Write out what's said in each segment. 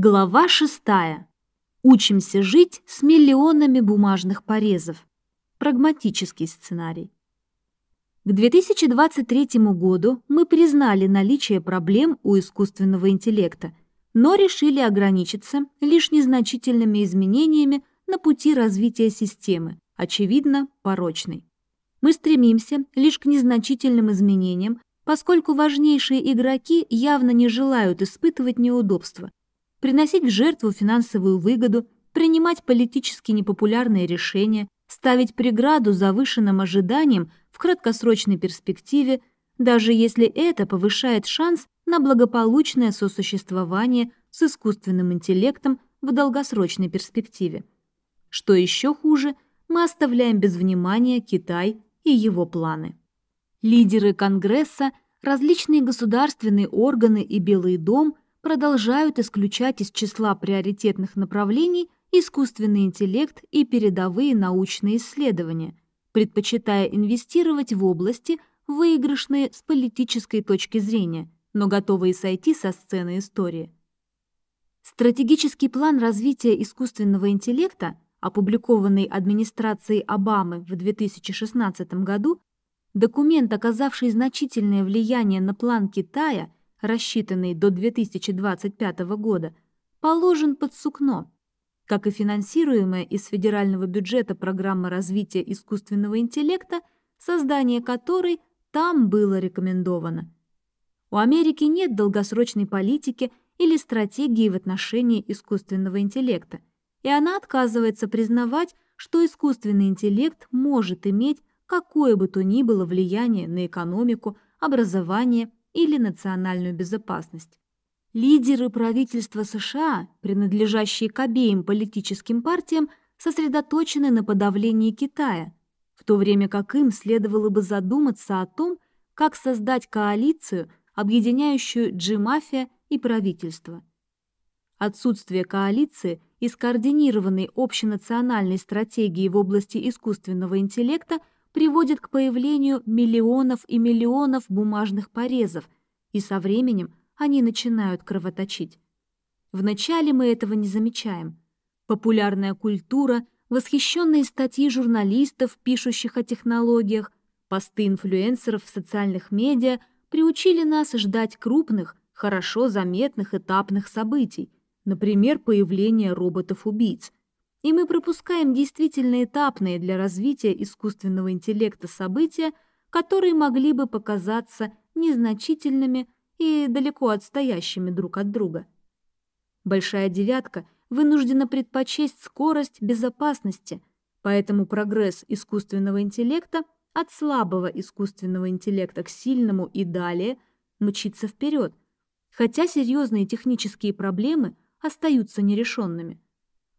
Глава шестая. Учимся жить с миллионами бумажных порезов. Прагматический сценарий. К 2023 году мы признали наличие проблем у искусственного интеллекта, но решили ограничиться лишь незначительными изменениями на пути развития системы, очевидно, порочной. Мы стремимся лишь к незначительным изменениям, поскольку важнейшие игроки явно не желают испытывать неудобства, приносить в жертву финансовую выгоду, принимать политически непопулярные решения, ставить преграду завышенным ожиданиям в краткосрочной перспективе, даже если это повышает шанс на благополучное сосуществование с искусственным интеллектом в долгосрочной перспективе. Что еще хуже, мы оставляем без внимания Китай и его планы. Лидеры Конгресса, различные государственные органы и Белый дом продолжают исключать из числа приоритетных направлений искусственный интеллект и передовые научные исследования, предпочитая инвестировать в области, выигрышные с политической точки зрения, но готовые сойти со сцены истории. Стратегический план развития искусственного интеллекта, опубликованный администрацией Обамы в 2016 году, документ, оказавший значительное влияние на план Китая, рассчитанный до 2025 года, положен под сукно – как и финансируемая из федерального бюджета программа развития искусственного интеллекта, создание которой там было рекомендовано. У Америки нет долгосрочной политики или стратегии в отношении искусственного интеллекта, и она отказывается признавать, что искусственный интеллект может иметь какое бы то ни было влияние на экономику, образование или национальную безопасность. Лидеры правительства США, принадлежащие к обеим политическим партиям, сосредоточены на подавлении Китая, в то время как им следовало бы задуматься о том, как создать коалицию, объединяющую G-мафия и правительство. Отсутствие коалиции и скоординированной общенациональной стратегии в области искусственного интеллекта приводит к появлению миллионов и миллионов бумажных порезов и со временем они начинают кровоточить. Вначале мы этого не замечаем. Популярная культура, восхищенные статьи журналистов, пишущих о технологиях, посты инфлюенсеров в социальных медиа приучили нас ждать крупных, хорошо заметных этапных событий, например, появление роботов-убийц. И мы пропускаем действительно этапные для развития искусственного интеллекта события, которые могли бы показаться незначительными и далеко отстоящими друг от друга. Большая девятка вынуждена предпочесть скорость безопасности, поэтому прогресс искусственного интеллекта от слабого искусственного интеллекта к сильному и далее мчится вперед, хотя серьезные технические проблемы остаются нерешенными.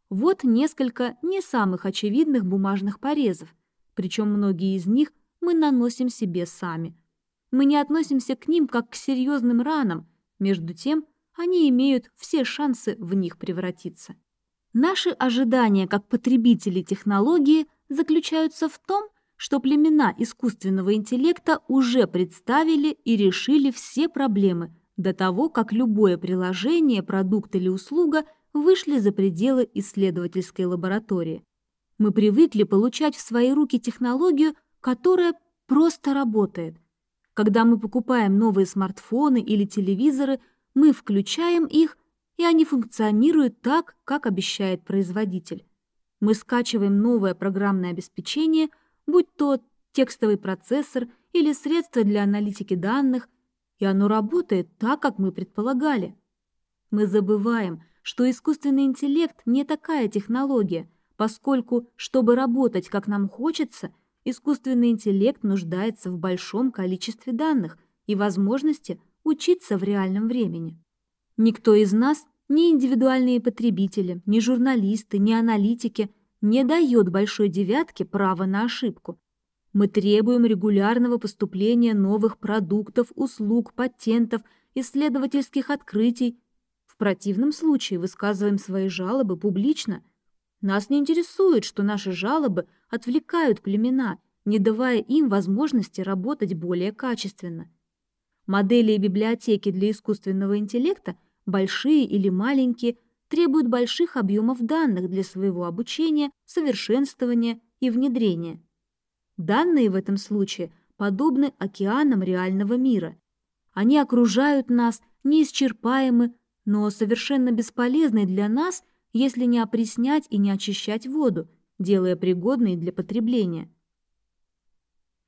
Вот несколько не самых очевидных бумажных порезов, причем многие из них мы наносим себе сами – мы не относимся к ним как к серьезным ранам, между тем они имеют все шансы в них превратиться. Наши ожидания как потребителей технологии заключаются в том, что племена искусственного интеллекта уже представили и решили все проблемы до того, как любое приложение, продукт или услуга вышли за пределы исследовательской лаборатории. Мы привыкли получать в свои руки технологию, которая просто работает – когда мы покупаем новые смартфоны или телевизоры, мы включаем их, и они функционируют так, как обещает производитель. Мы скачиваем новое программное обеспечение, будь то текстовый процессор или средство для аналитики данных, и оно работает так, как мы предполагали. Мы забываем, что искусственный интеллект не такая технология, поскольку, чтобы работать, как нам хочется – искусственный интеллект нуждается в большом количестве данных и возможности учиться в реальном времени. Никто из нас, ни индивидуальные потребители, ни журналисты, ни аналитики, не дает большой девятке права на ошибку. Мы требуем регулярного поступления новых продуктов, услуг, патентов, исследовательских открытий. Противном случае высказываем свои жалобы публично. Нас не интересует, что наши жалобы – отвлекают племена, не давая им возможности работать более качественно. Модели и библиотеки для искусственного интеллекта, большие или маленькие, требуют больших объемов данных для своего обучения, совершенствования и внедрения. Данные в этом случае подобны океанам реального мира. Они окружают нас, неисчерпаемы, но совершенно бесполезны для нас, если не опреснять и не очищать воду, делая пригодной для потребления.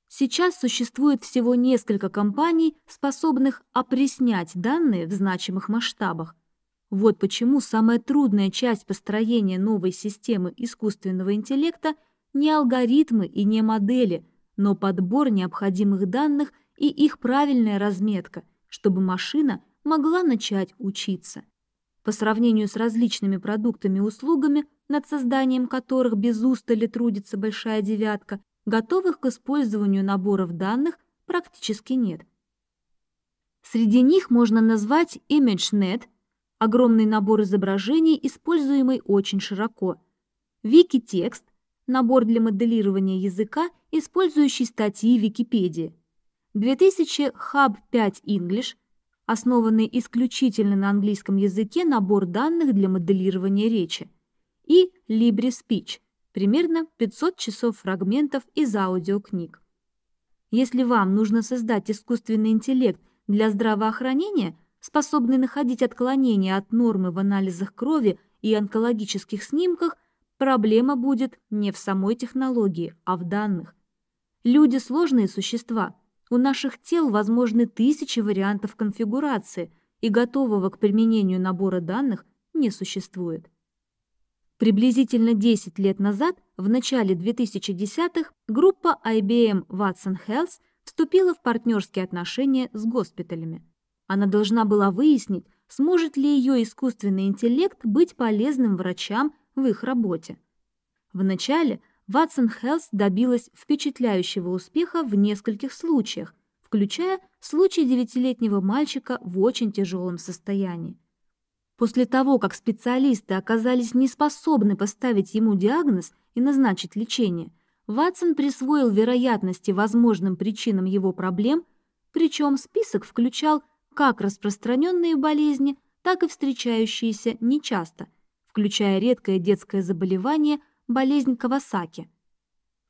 Сейчас существует всего несколько компаний, способных опреснять данные в значимых масштабах. Вот почему самая трудная часть построения новой системы искусственного интеллекта не алгоритмы и не модели, но подбор необходимых данных и их правильная разметка, чтобы машина могла начать учиться. По сравнению с различными продуктами и услугами, над созданием которых без устали трудится большая девятка, готовых к использованию наборов данных практически нет. Среди них можно назвать ImageNet, огромный набор изображений, используемый очень широко, Wikitext, набор для моделирования языка, использующий статьи Википедии, 2000 Hub 5 English, основанный исключительно на английском языке набор данных для моделирования речи, и LibreSpeech – примерно 500 часов фрагментов из аудиокниг. Если вам нужно создать искусственный интеллект для здравоохранения, способный находить отклонения от нормы в анализах крови и онкологических снимках, проблема будет не в самой технологии, а в данных. Люди – сложные существа. У наших тел возможны тысячи вариантов конфигурации, и готового к применению набора данных не существует. Приблизительно 10 лет назад, в начале 2010-х, группа IBM Watson Health вступила в партнерские отношения с госпиталями. Она должна была выяснить, сможет ли ее искусственный интеллект быть полезным врачам в их работе. Вначале Watson Health добилась впечатляющего успеха в нескольких случаях, включая случай девятилетнего мальчика в очень тяжелом состоянии. После того, как специалисты оказались неспособны поставить ему диагноз и назначить лечение, Ватсон присвоил вероятности возможным причинам его проблем, причем список включал как распространенные болезни, так и встречающиеся нечасто, включая редкое детское заболевание – болезнь Кавасаки.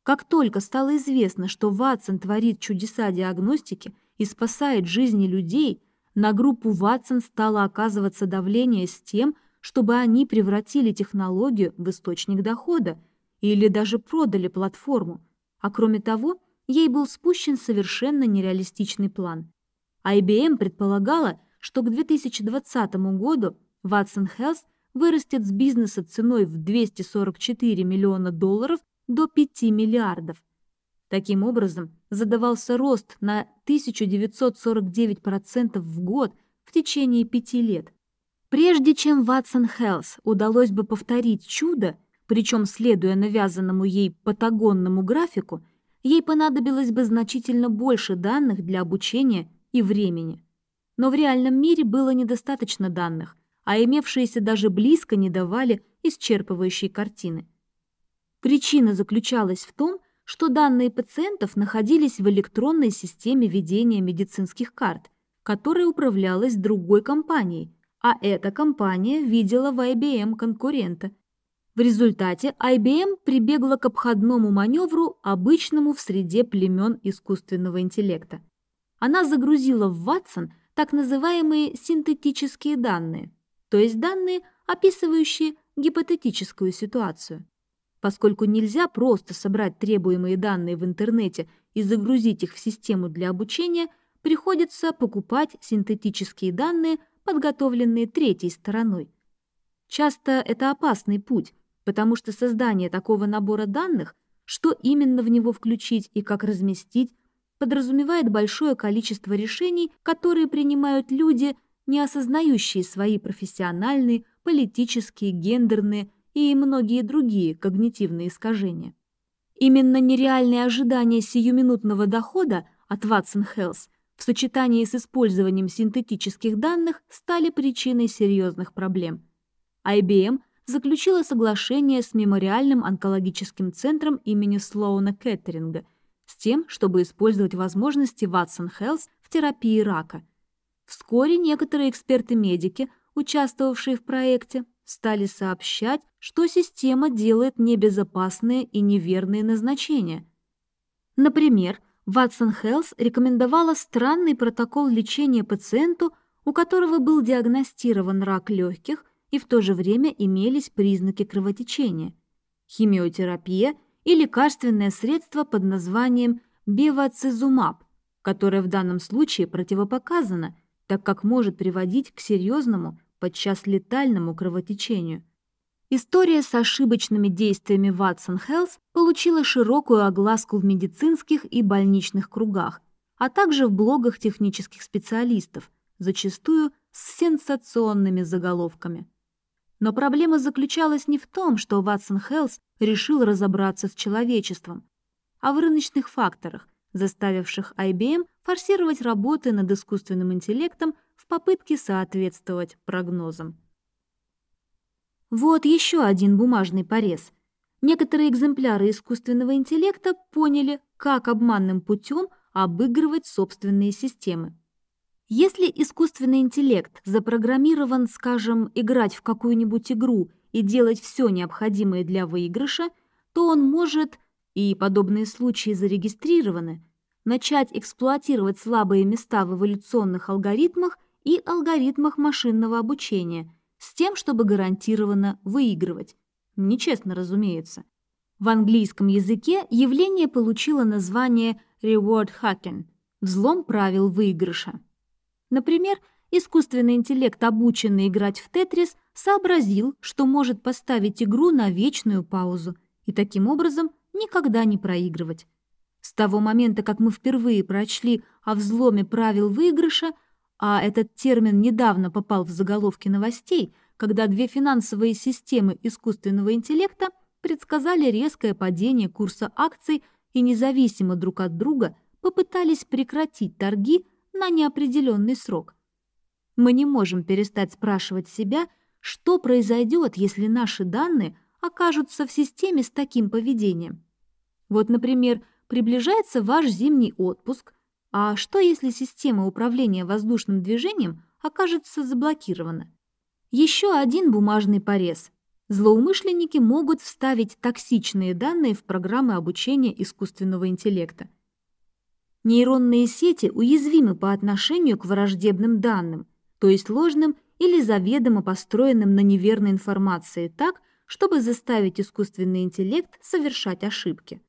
Как только стало известно, что Ватсон творит чудеса диагностики и спасает жизни людей – на группу Ватсон стало оказываться давление с тем, чтобы они превратили технологию в источник дохода или даже продали платформу. А кроме того, ей был спущен совершенно нереалистичный план. IBM предполагала, что к 2020 году Watson Health вырастет с бизнеса ценой в 244 миллиона долларов до 5 миллиардов. Таким образом, задавался рост на 1949% в год в течение пяти лет. Прежде чем Ватсон Хелс удалось бы повторить чудо, причем следуя навязанному ей патагонному графику, ей понадобилось бы значительно больше данных для обучения и времени. Но в реальном мире было недостаточно данных, а имевшиеся даже близко не давали исчерпывающей картины. Причина заключалась в том, что данные пациентов находились в электронной системе ведения медицинских карт, которая управлялась другой компанией, а эта компания видела в IBM конкурента. В результате IBM прибегла к обходному маневру, обычному в среде племен искусственного интеллекта. Она загрузила в Watson так называемые синтетические данные, то есть данные, описывающие гипотетическую ситуацию. Поскольку нельзя просто собрать требуемые данные в интернете и загрузить их в систему для обучения, приходится покупать синтетические данные, подготовленные третьей стороной. Часто это опасный путь, потому что создание такого набора данных, что именно в него включить и как разместить, подразумевает большое количество решений, которые принимают люди, не осознающие свои профессиональные, политические, гендерные и многие другие когнитивные искажения. Именно нереальные ожидания сиюминутного дохода от Watson Health в сочетании с использованием синтетических данных стали причиной серьезных проблем. IBM заключила соглашение с Мемориальным онкологическим центром имени Слоуна Кеттеринга с тем, чтобы использовать возможности Watson Health в терапии рака. Вскоре некоторые эксперты-медики, участвовавшие в проекте, стали сообщать, что система делает небезопасные и неверные назначения. Например, Watson Health рекомендовала странный протокол лечения пациенту, у которого был диагностирован рак легких и в то же время имелись признаки кровотечения, химиотерапия и лекарственное средство под названием бевацизумаб, которое в данном случае противопоказано, так как может приводить к серьезному, подчас летальному кровотечению. История с ошибочными действиями Watson Health получила широкую огласку в медицинских и больничных кругах, а также в блогах технических специалистов, зачастую с сенсационными заголовками. Но проблема заключалась не в том, что Watson Health решил разобраться с человечеством, а в рыночных факторах, заставивших IBM форсировать работы над искусственным интеллектом в попытке соответствовать прогнозам. Вот еще один бумажный порез. Некоторые экземпляры искусственного интеллекта поняли, как обманным путем обыгрывать собственные системы. Если искусственный интеллект запрограммирован, скажем, играть в какую-нибудь игру и делать все необходимое для выигрыша, то он может, и подобные случаи зарегистрированы, начать эксплуатировать слабые места в эволюционных алгоритмах и алгоритмах машинного обучения – с тем, чтобы гарантированно выигрывать. Нечестно, разумеется. В английском языке явление получило название reward hacking – взлом правил выигрыша. Например, искусственный интеллект, обученный играть в Тетрис, сообразил, что может поставить игру на вечную паузу и таким образом никогда не проигрывать. С того момента, как мы впервые прочли о взломе правил выигрыша, а этот термин недавно попал в заголовки новостей, когда две финансовые системы искусственного интеллекта предсказали резкое падение курса акций и независимо друг от друга попытались прекратить торги на неопределенный срок. Мы не можем перестать спрашивать себя, что произойдет, если наши данные окажутся в системе с таким поведением. Вот, например, приближается ваш зимний отпуск – а что, если система управления воздушным движением окажется заблокирована? Еще один бумажный порез. Злоумышленники могут вставить токсичные данные в программы обучения искусственного интеллекта. Нейронные сети уязвимы по отношению к враждебным данным, то есть ложным или заведомо построенным на неверной информации так, чтобы заставить искусственный интеллект совершать ошибки.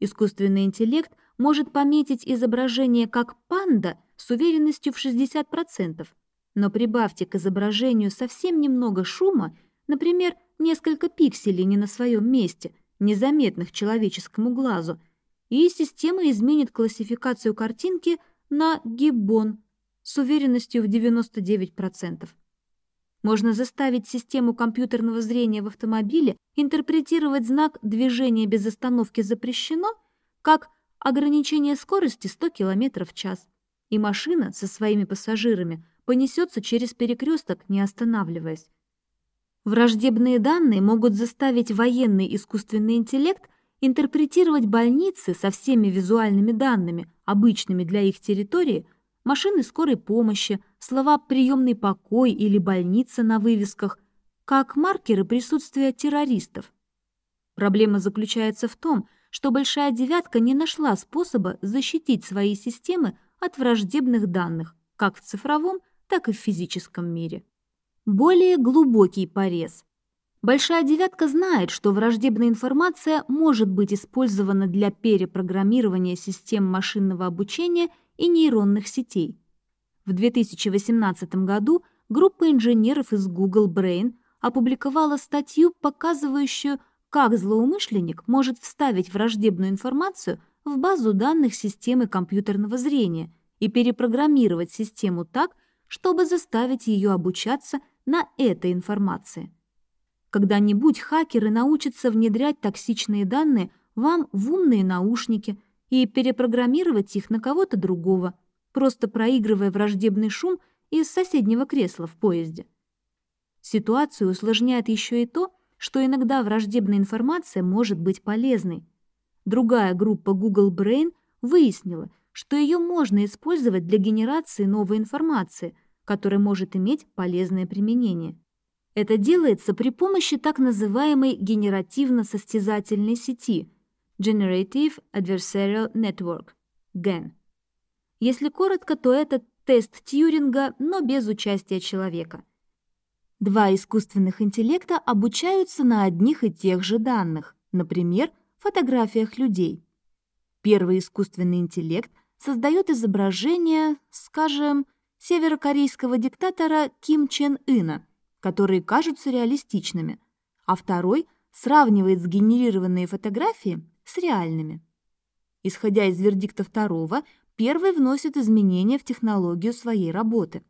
Искусственный интеллект – может пометить изображение как панда с уверенностью в 60%, но прибавьте к изображению совсем немного шума, например, несколько пикселей не на своем месте, незаметных человеческому глазу, и система изменит классификацию картинки на гиббон с уверенностью в 99%. Можно заставить систему компьютерного зрения в автомобиле интерпретировать знак «движение без остановки запрещено» как ограничение скорости 100 км в час, и машина со своими пассажирами понесется через перекресток, не останавливаясь. Враждебные данные могут заставить военный искусственный интеллект интерпретировать больницы со всеми визуальными данными, обычными для их территории, машины скорой помощи, слова «приемный покой» или «больница» на вывесках, как маркеры присутствия террористов. Проблема заключается в том, что Большая Девятка не нашла способа защитить свои системы от враждебных данных, как в цифровом, так и в физическом мире. Более глубокий порез. Большая Девятка знает, что враждебная информация может быть использована для перепрограммирования систем машинного обучения и нейронных сетей. В 2018 году группа инженеров из Google Brain опубликовала статью, показывающую, как злоумышленник может вставить враждебную информацию в базу данных системы компьютерного зрения и перепрограммировать систему так, чтобы заставить ее обучаться на этой информации. Когда-нибудь хакеры научатся внедрять токсичные данные вам в умные наушники и перепрограммировать их на кого-то другого, просто проигрывая враждебный шум из соседнего кресла в поезде. Ситуацию усложняет еще и то, что иногда враждебная информация может быть полезной. Другая группа Google Brain выяснила, что ее можно использовать для генерации новой информации, которая может иметь полезное применение. Это делается при помощи так называемой генеративно-состязательной сети Generative Adversarial Network GAN. Если коротко, то это тест Тьюринга, но без участия человека. Два искусственных интеллекта обучаются на одних и тех же данных, например, фотографиях людей. Первый искусственный интеллект создает изображение, скажем, северокорейского диктатора Ким Чен Ына, которые кажутся реалистичными, а второй сравнивает сгенерированные фотографии с реальными. Исходя из вердикта второго, первый вносит изменения в технологию своей работы.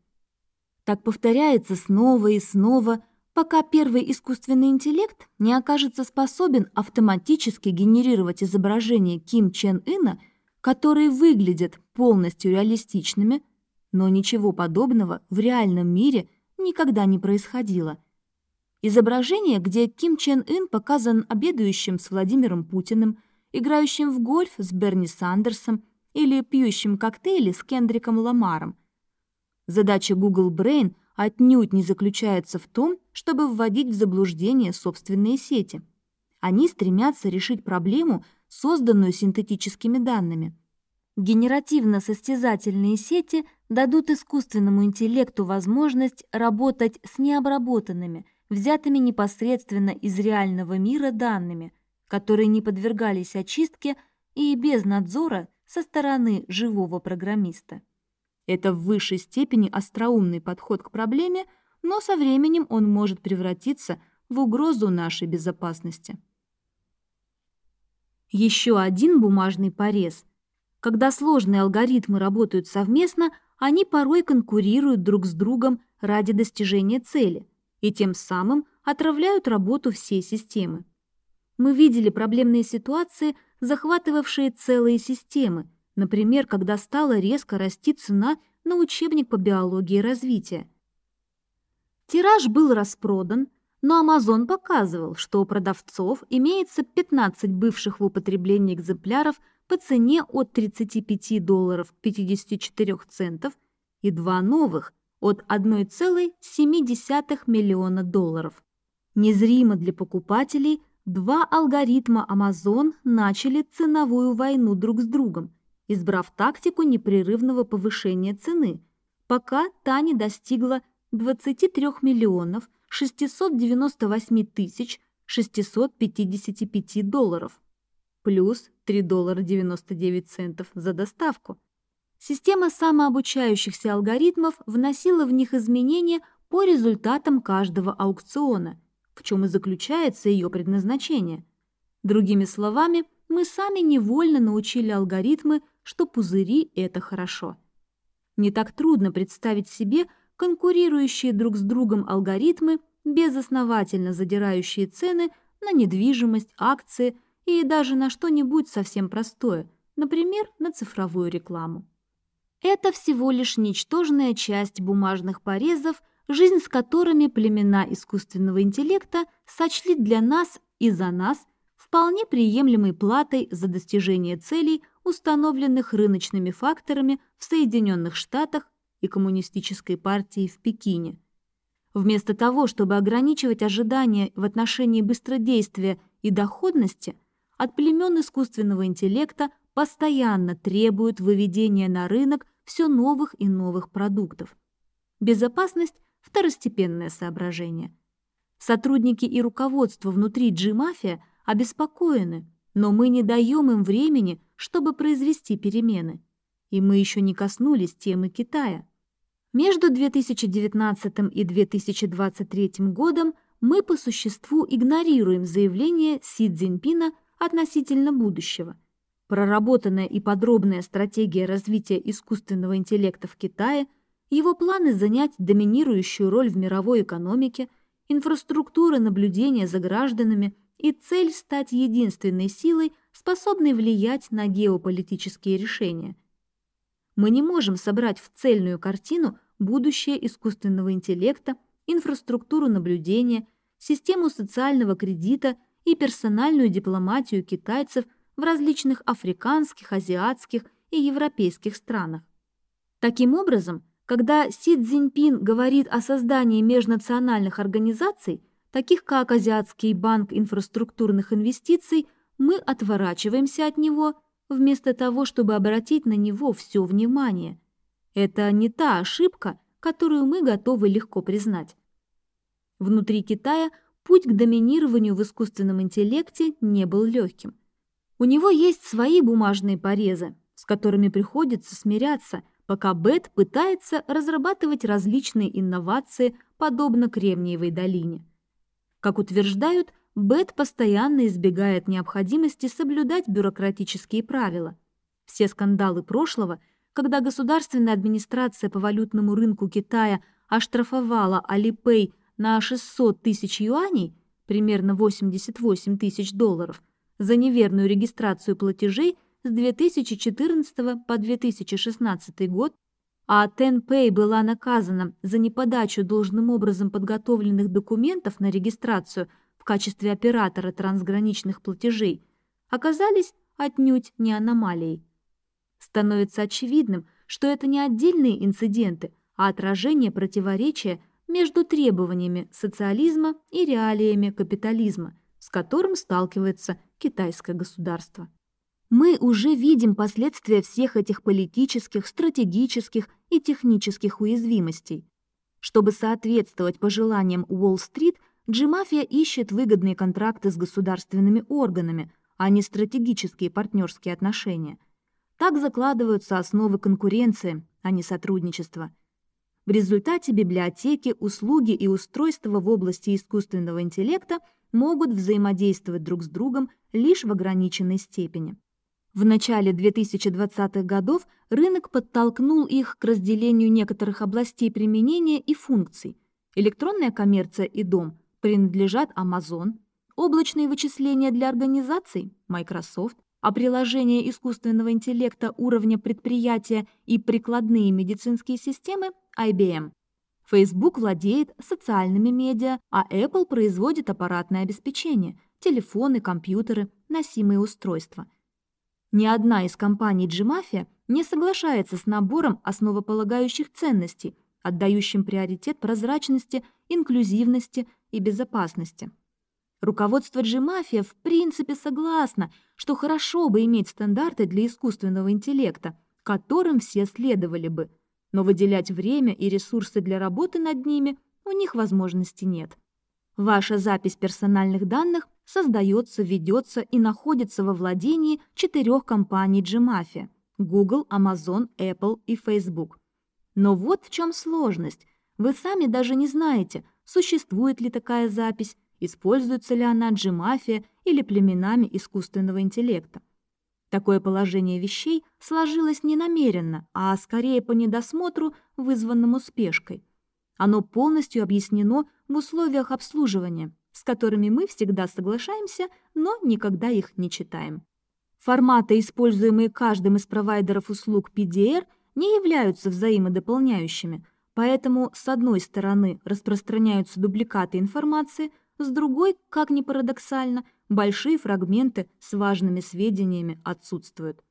Так повторяется снова и снова, пока первый искусственный интеллект не окажется способен автоматически генерировать изображения Ким Чен Ына, которые выглядят полностью реалистичными, но ничего подобного в реальном мире никогда не происходило. Изображение, где Ким Чен Ын показан обедающим с Владимиром Путиным, играющим в гольф с Берни Сандерсом или пьющим коктейли с Кендриком Ламаром. Задача Google Brain отнюдь не заключается в том, чтобы вводить в заблуждение собственные сети. Они стремятся решить проблему, созданную синтетическими данными. Генеративно-состязательные сети дадут искусственному интеллекту возможность работать с необработанными, взятыми непосредственно из реального мира данными, которые не подвергались очистке и без надзора со стороны живого программиста. Это в высшей степени остроумный подход к проблеме, но со временем он может превратиться в угрозу нашей безопасности. Еще один бумажный порез. Когда сложные алгоритмы работают совместно, они порой конкурируют друг с другом ради достижения цели и тем самым отравляют работу всей системы. Мы видели проблемные ситуации, захватывавшие целые системы, например, когда стала резко расти цена на учебник по биологии развития. Тираж был распродан, но Amazon показывал, что у продавцов имеется 15 бывших в употреблении экземпляров по цене от 35 долларов 54 центов и два новых от 1,7 миллиона долларов. Незримо для покупателей два алгоритма Amazon начали ценовую войну друг с другом, избрав тактику непрерывного повышения цены, пока та не достигла 23 миллионов 698 тысяч 655 долларов, плюс 3 доллара 99 центов за доставку. Система самообучающихся алгоритмов вносила в них изменения по результатам каждого аукциона – в чем и заключается ее предназначение. Другими словами, мы сами невольно научили алгоритмы, что пузыри – это хорошо. Не так трудно представить себе конкурирующие друг с другом алгоритмы, безосновательно задирающие цены на недвижимость, акции и даже на что-нибудь совсем простое, например, на цифровую рекламу. Это всего лишь ничтожная часть бумажных порезов – жизнь с которыми племена искусственного интеллекта сочли для нас и за нас вполне приемлемой платой за достижение целей, установленных рыночными факторами в Соединенных Штатах и Коммунистической партии в Пекине. Вместо того, чтобы ограничивать ожидания в отношении быстродействия и доходности, от племен искусственного интеллекта постоянно требуют выведения на рынок все новых и новых продуктов. Безопасность второстепенное соображение. Сотрудники и руководство внутри G-мафия обеспокоены, но мы не даем им времени, чтобы произвести перемены. И мы еще не коснулись темы Китая. Между 2019 и 2023 годом мы по существу игнорируем заявление Си Цзиньпина относительно будущего. Проработанная и подробная стратегия развития искусственного интеллекта в Китае – его планы занять доминирующую роль в мировой экономике, инфраструктура наблюдения за гражданами и цель стать единственной силой, способной влиять на геополитические решения. Мы не можем собрать в цельную картину будущее искусственного интеллекта, инфраструктуру наблюдения, систему социального кредита и персональную дипломатию китайцев в различных африканских, азиатских и европейских странах. Таким образом, Когда Си Цзиньпин говорит о создании межнациональных организаций, таких как Азиатский банк инфраструктурных инвестиций, мы отворачиваемся от него, вместо того, чтобы обратить на него все внимание. Это не та ошибка, которую мы готовы легко признать. Внутри Китая путь к доминированию в искусственном интеллекте не был легким. У него есть свои бумажные порезы, с которыми приходится смиряться – пока Бет пытается разрабатывать различные инновации, подобно Кремниевой долине. Как утверждают, Бет постоянно избегает необходимости соблюдать бюрократические правила. Все скандалы прошлого, когда государственная администрация по валютному рынку Китая оштрафовала Alipay на 600 тысяч юаней, примерно 88 тысяч долларов, за неверную регистрацию платежей – с 2014 по 2016 год, а Tenpay была наказана за неподачу должным образом подготовленных документов на регистрацию в качестве оператора трансграничных платежей, оказались отнюдь не аномалией. Становится очевидным, что это не отдельные инциденты, а отражение противоречия между требованиями социализма и реалиями капитализма, с которым сталкивается китайское государство. Мы уже видим последствия всех этих политических, стратегических и технических уязвимостей. Чтобы соответствовать пожеланиям Уолл-стрит, G-мафия ищет выгодные контракты с государственными органами, а не стратегические партнерские отношения. Так закладываются основы конкуренции, а не сотрудничества. В результате библиотеки, услуги и устройства в области искусственного интеллекта могут взаимодействовать друг с другом лишь в ограниченной степени. В начале 2020-х годов рынок подтолкнул их к разделению некоторых областей применения и функций. Электронная коммерция и дом принадлежат Amazon, облачные вычисления для организаций – Microsoft, а приложения искусственного интеллекта уровня предприятия и прикладные медицинские системы – IBM. Facebook владеет социальными медиа, а Apple производит аппаратное обеспечение, телефоны, компьютеры, носимые устройства – ни одна из компаний G-Mafia не соглашается с набором основополагающих ценностей, отдающим приоритет прозрачности, инклюзивности и безопасности. Руководство G-Mafia в принципе согласно, что хорошо бы иметь стандарты для искусственного интеллекта, которым все следовали бы, но выделять время и ресурсы для работы над ними у них возможности нет. Ваша запись персональных данных создается, ведется и находится во владении четырех компаний G-Mafia – Google, Amazon, Apple и Facebook. Но вот в чем сложность. Вы сами даже не знаете, существует ли такая запись, используется ли она G-Mafia или племенами искусственного интеллекта. Такое положение вещей сложилось не намеренно, а скорее по недосмотру, вызванному спешкой. Оно полностью объяснено в условиях обслуживания – с которыми мы всегда соглашаемся, но никогда их не читаем. Форматы, используемые каждым из провайдеров услуг PDR, не являются взаимодополняющими, поэтому с одной стороны распространяются дубликаты информации, с другой, как ни парадоксально, большие фрагменты с важными сведениями отсутствуют.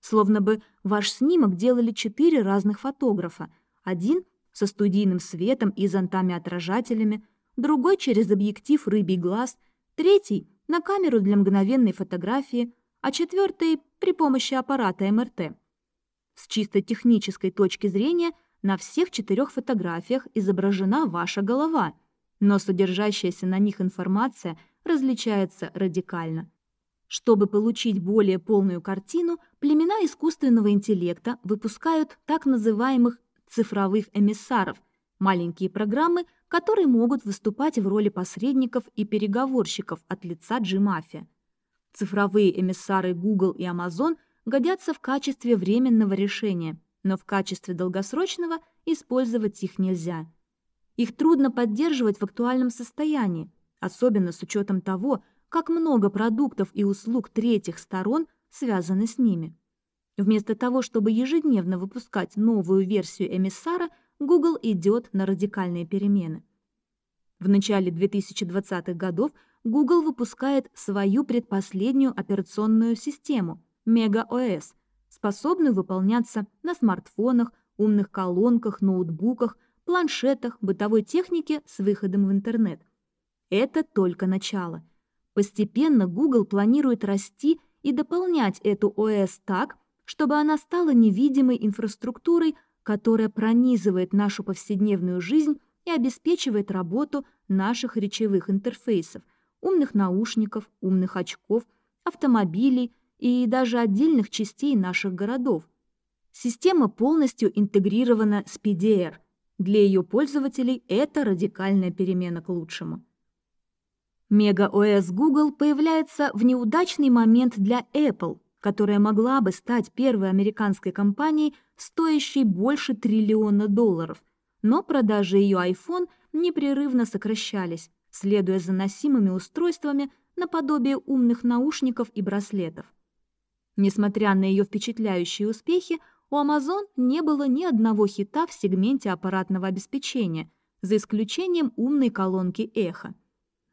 Словно бы ваш снимок делали четыре разных фотографа. Один со студийным светом и зонтами-отражателями, другой через объектив рыбий глаз, третий на камеру для мгновенной фотографии, а четвертый при помощи аппарата МРТ. С чисто технической точки зрения на всех четырех фотографиях изображена ваша голова, но содержащаяся на них информация различается радикально. Чтобы получить более полную картину, племена искусственного интеллекта выпускают так называемых цифровых эмиссаров – маленькие программы, которые могут выступать в роли посредников и переговорщиков от лица G-Mafia. Цифровые эмиссары Google и Amazon годятся в качестве временного решения, но в качестве долгосрочного использовать их нельзя. Их трудно поддерживать в актуальном состоянии, особенно с учетом того, как много продуктов и услуг третьих сторон связаны с ними. Вместо того, чтобы ежедневно выпускать новую версию эмиссара, Google идет на радикальные перемены. В начале 2020-х годов Google выпускает свою предпоследнюю операционную систему – MegaOS, способную выполняться на смартфонах, умных колонках, ноутбуках, планшетах, бытовой технике с выходом в интернет. Это только начало. Постепенно Google планирует расти и дополнять эту ОС так, чтобы она стала невидимой инфраструктурой, которая пронизывает нашу повседневную жизнь и обеспечивает работу наших речевых интерфейсов, умных наушников, умных очков, автомобилей и даже отдельных частей наших городов. Система полностью интегрирована с PDR. Для ее пользователей это радикальная перемена к лучшему. Мега-ОС Google появляется в неудачный момент для Apple, которая могла бы стать первой американской компанией, стоящей больше триллиона долларов, но продажи ее iPhone непрерывно сокращались, следуя за носимыми устройствами наподобие умных наушников и браслетов. Несмотря на ее впечатляющие успехи, у Amazon не было ни одного хита в сегменте аппаратного обеспечения, за исключением умной колонки Echo.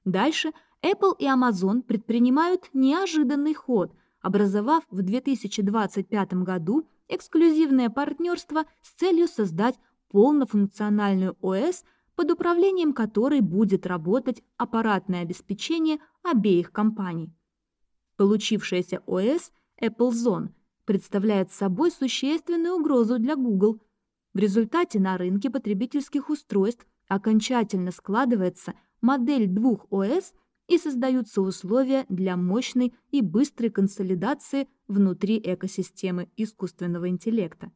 Дальше Apple и Amazon предпринимают неожиданный ход, образовав в 2025 году эксклюзивное партнерство с целью создать полнофункциональную ОС, под управлением которой будет работать аппаратное обеспечение обеих компаний. Получившаяся ОС Apple Zone представляет собой существенную угрозу для Google. В результате на рынке потребительских устройств окончательно складывается – модель двух ОС и создаются условия для мощной и быстрой консолидации внутри экосистемы искусственного интеллекта.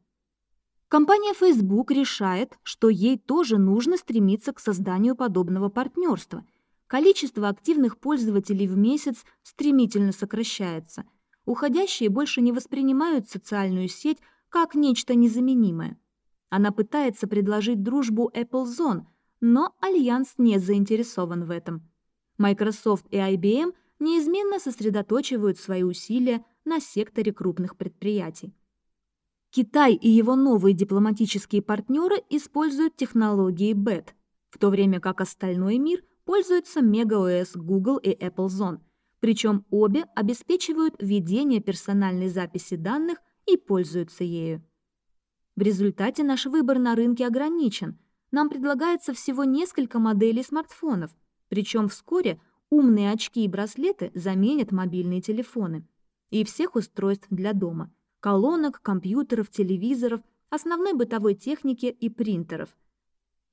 Компания Facebook решает, что ей тоже нужно стремиться к созданию подобного партнерства. Количество активных пользователей в месяц стремительно сокращается. Уходящие больше не воспринимают социальную сеть как нечто незаменимое. Она пытается предложить дружбу Apple Zone, но Альянс не заинтересован в этом. Microsoft и IBM неизменно сосредоточивают свои усилия на секторе крупных предприятий. Китай и его новые дипломатические партнеры используют технологии BET, в то время как остальной мир пользуется MegaOS Google и Apple Zone, причем обе обеспечивают ведение персональной записи данных и пользуются ею. В результате наш выбор на рынке ограничен – нам предлагается всего несколько моделей смартфонов, причем вскоре умные очки и браслеты заменят мобильные телефоны и всех устройств для дома – колонок, компьютеров, телевизоров, основной бытовой техники и принтеров.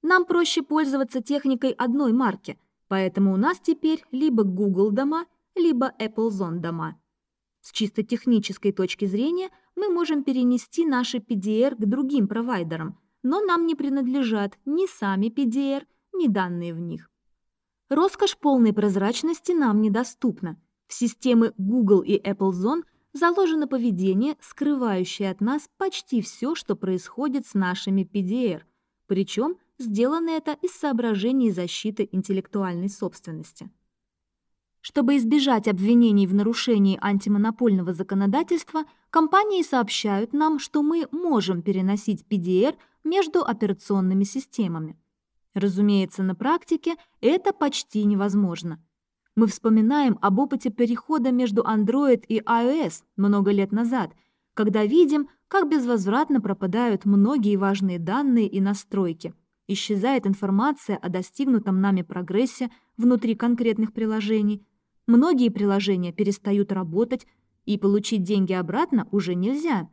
Нам проще пользоваться техникой одной марки, поэтому у нас теперь либо Google дома, либо Apple Zone дома. С чисто технической точки зрения мы можем перенести наши PDR к другим провайдерам – но нам не принадлежат ни сами PDR, ни данные в них. Роскошь полной прозрачности нам недоступна. В системы Google и Apple Zone заложено поведение, скрывающее от нас почти все, что происходит с нашими PDR, причем сделано это из соображений защиты интеллектуальной собственности. Чтобы избежать обвинений в нарушении антимонопольного законодательства, компании сообщают нам, что мы можем переносить PDR между операционными системами. Разумеется, на практике это почти невозможно. Мы вспоминаем об опыте перехода между Android и iOS много лет назад, когда видим, как безвозвратно пропадают многие важные данные и настройки. Исчезает информация о достигнутом нами прогрессе внутри конкретных приложений. Многие приложения перестают работать, и получить деньги обратно уже нельзя.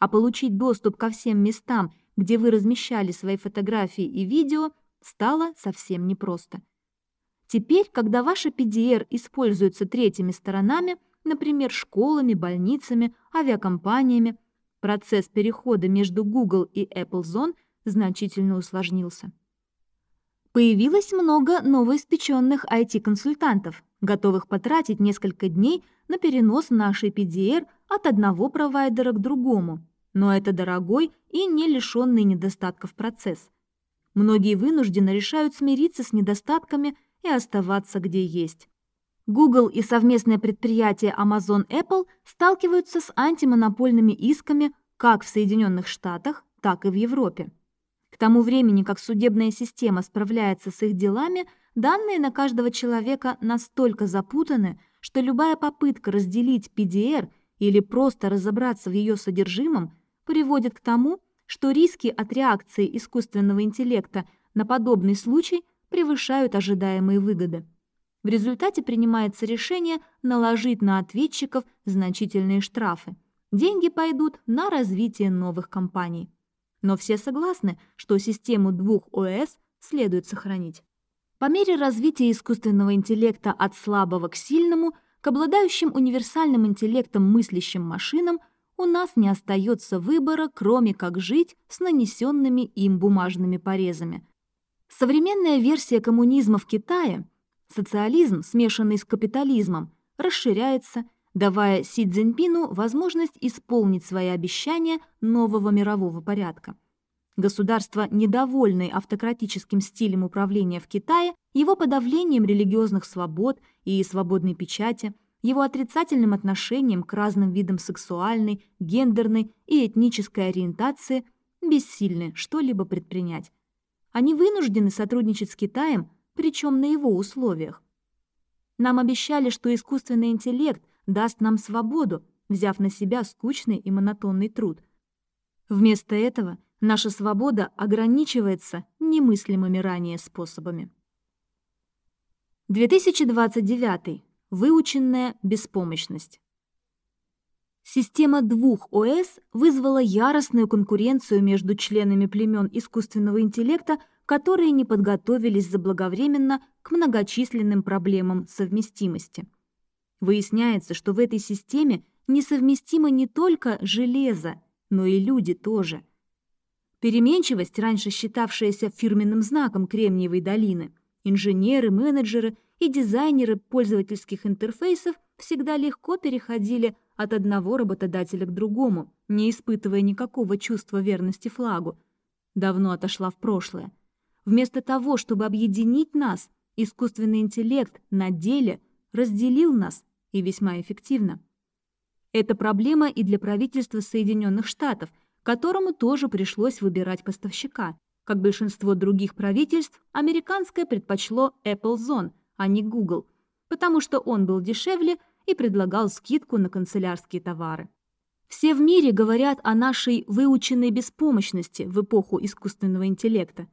А получить доступ ко всем местам – где вы размещали свои фотографии и видео, стало совсем непросто. Теперь, когда ваша PDR используется третьими сторонами, например, школами, больницами, авиакомпаниями, процесс перехода между Google и Apple Zone значительно усложнился. Появилось много новоиспеченных IT-консультантов, готовых потратить несколько дней на перенос нашей PDR от одного провайдера к другому, но это дорогой и не лишенный недостатков процесс. Многие вынуждены решают смириться с недостатками и оставаться где есть. Google и совместное предприятие Amazon Apple сталкиваются с антимонопольными исками как в Соединенных Штатах, так и в Европе. К тому времени, как судебная система справляется с их делами, данные на каждого человека настолько запутаны, что любая попытка разделить PDR или просто разобраться в ее содержимом приводит к тому, что риски от реакции искусственного интеллекта на подобный случай превышают ожидаемые выгоды. В результате принимается решение наложить на ответчиков значительные штрафы. Деньги пойдут на развитие новых компаний. Но все согласны, что систему двух ОС следует сохранить. По мере развития искусственного интеллекта от слабого к сильному, к обладающим универсальным интеллектом мыслящим машинам, у нас не остается выбора, кроме как жить с нанесенными им бумажными порезами. Современная версия коммунизма в Китае, социализм, смешанный с капитализмом, расширяется, давая Си Цзиньпину возможность исполнить свои обещания нового мирового порядка. Государство, недовольное автократическим стилем управления в Китае, его подавлением религиозных свобод и свободной печати, его отрицательным отношением к разным видам сексуальной, гендерной и этнической ориентации, бессильны что-либо предпринять. Они вынуждены сотрудничать с Китаем, причем на его условиях. Нам обещали, что искусственный интеллект даст нам свободу, взяв на себя скучный и монотонный труд. Вместо этого – Наша свобода ограничивается немыслимыми ранее способами. 2029. Выученная беспомощность. Система двух ОС вызвала яростную конкуренцию между членами племен искусственного интеллекта, которые не подготовились заблаговременно к многочисленным проблемам совместимости. Выясняется, что в этой системе несовместимо не только железо, но и люди тоже – Переменчивость, раньше считавшаяся фирменным знаком Кремниевой долины, инженеры, менеджеры и дизайнеры пользовательских интерфейсов всегда легко переходили от одного работодателя к другому, не испытывая никакого чувства верности флагу. Давно отошла в прошлое. Вместо того, чтобы объединить нас, искусственный интеллект на деле разделил нас и весьма эффективно. Это проблема и для правительства Соединенных Штатов – которому тоже пришлось выбирать поставщика. Как большинство других правительств, американское предпочло Apple Zone, а не Google, потому что он был дешевле и предлагал скидку на канцелярские товары. Все в мире говорят о нашей выученной беспомощности в эпоху искусственного интеллекта.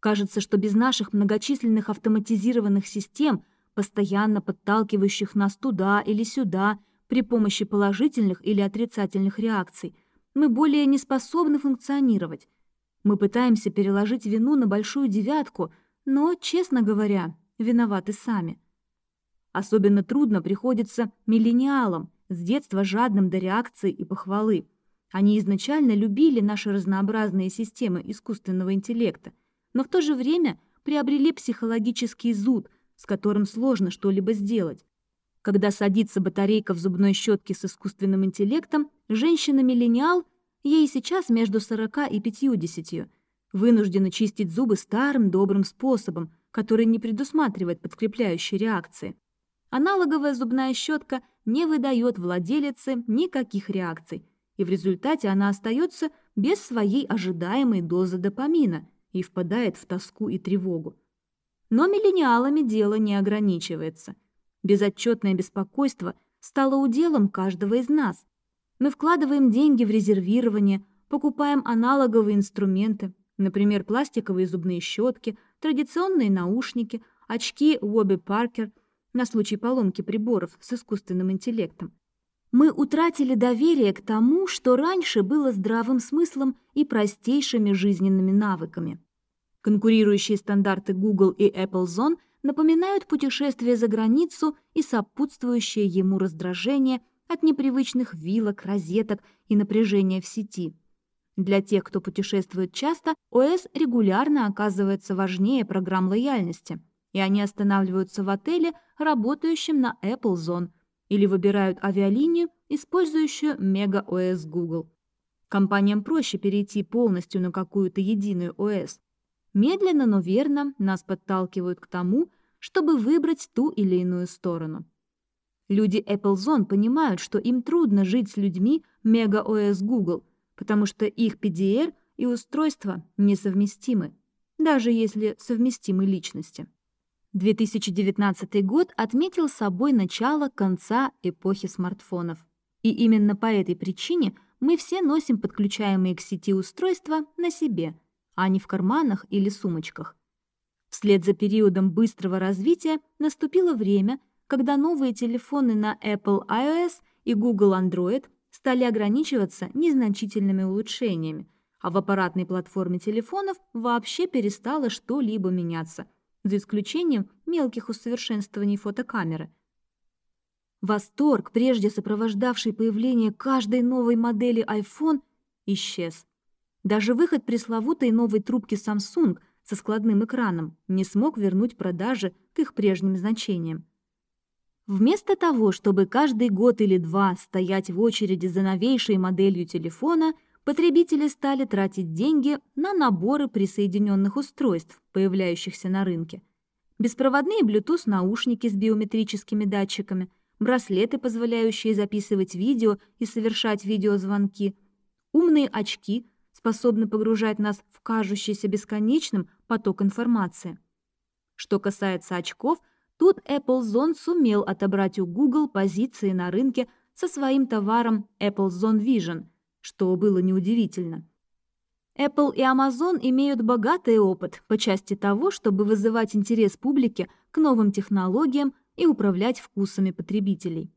Кажется, что без наших многочисленных автоматизированных систем, постоянно подталкивающих нас туда или сюда при помощи положительных или отрицательных реакций – мы более не способны функционировать. Мы пытаемся переложить вину на большую девятку, но, честно говоря, виноваты сами. Особенно трудно приходится миллениалам, с детства жадным до реакции и похвалы. Они изначально любили наши разнообразные системы искусственного интеллекта, но в то же время приобрели психологический зуд, с которым сложно что-либо сделать. Когда садится батарейка в зубной щетке с искусственным интеллектом, женщина-миллениал, ей сейчас между 40 и 50, вынуждена чистить зубы старым добрым способом, который не предусматривает подкрепляющей реакции. Аналоговая зубная щетка не выдает владелице никаких реакций, и в результате она остается без своей ожидаемой дозы допамина и впадает в тоску и тревогу. Но миллениалами дело не ограничивается – Безотчетное беспокойство стало уделом каждого из нас. Мы вкладываем деньги в резервирование, покупаем аналоговые инструменты, например, пластиковые зубные щетки, традиционные наушники, очки Уобби Паркер на случай поломки приборов с искусственным интеллектом. Мы утратили доверие к тому, что раньше было здравым смыслом и простейшими жизненными навыками. Конкурирующие стандарты Google и Apple Zone – напоминают путешествие за границу и сопутствующее ему раздражение от непривычных вилок, розеток и напряжения в сети. Для тех, кто путешествует часто, ОС регулярно оказывается важнее программ лояльности, и они останавливаются в отеле, работающем на Apple Zone, или выбирают авиалинию, использующую Mega-OS Google. Компаниям проще перейти полностью на какую-то единую ОС, Медленно, но верно нас подталкивают к тому, чтобы выбрать ту или иную сторону. Люди Apple Zone понимают, что им трудно жить с людьми Mega OS Google, потому что их PDR и устройства несовместимы, даже если совместимы личности. 2019 год отметил собой начало конца эпохи смартфонов. И именно по этой причине мы все носим подключаемые к сети устройства на себе, а не в карманах или сумочках. Вслед за периодом быстрого развития наступило время, когда новые телефоны на Apple iOS и Google Android стали ограничиваться незначительными улучшениями, а в аппаратной платформе телефонов вообще перестало что-либо меняться, за исключением мелких усовершенствований фотокамеры. Восторг, прежде сопровождавший появление каждой новой модели iPhone, исчез. Даже выход пресловутой новой трубки Samsung со складным экраном не смог вернуть продажи к их прежним значениям. Вместо того, чтобы каждый год или два стоять в очереди за новейшей моделью телефона, потребители стали тратить деньги на наборы присоединенных устройств, появляющихся на рынке. Беспроводные Bluetooth-наушники с биометрическими датчиками, браслеты, позволяющие записывать видео и совершать видеозвонки, умные очки, способны погружать нас в кажущийся бесконечным поток информации. Что касается очков – Тут Apple Zone сумел отобрать у Google позиции на рынке со своим товаром Apple Zone Vision, что было неудивительно. Apple и Amazon имеют богатый опыт по части того, чтобы вызывать интерес публики к новым технологиям и управлять вкусами потребителей.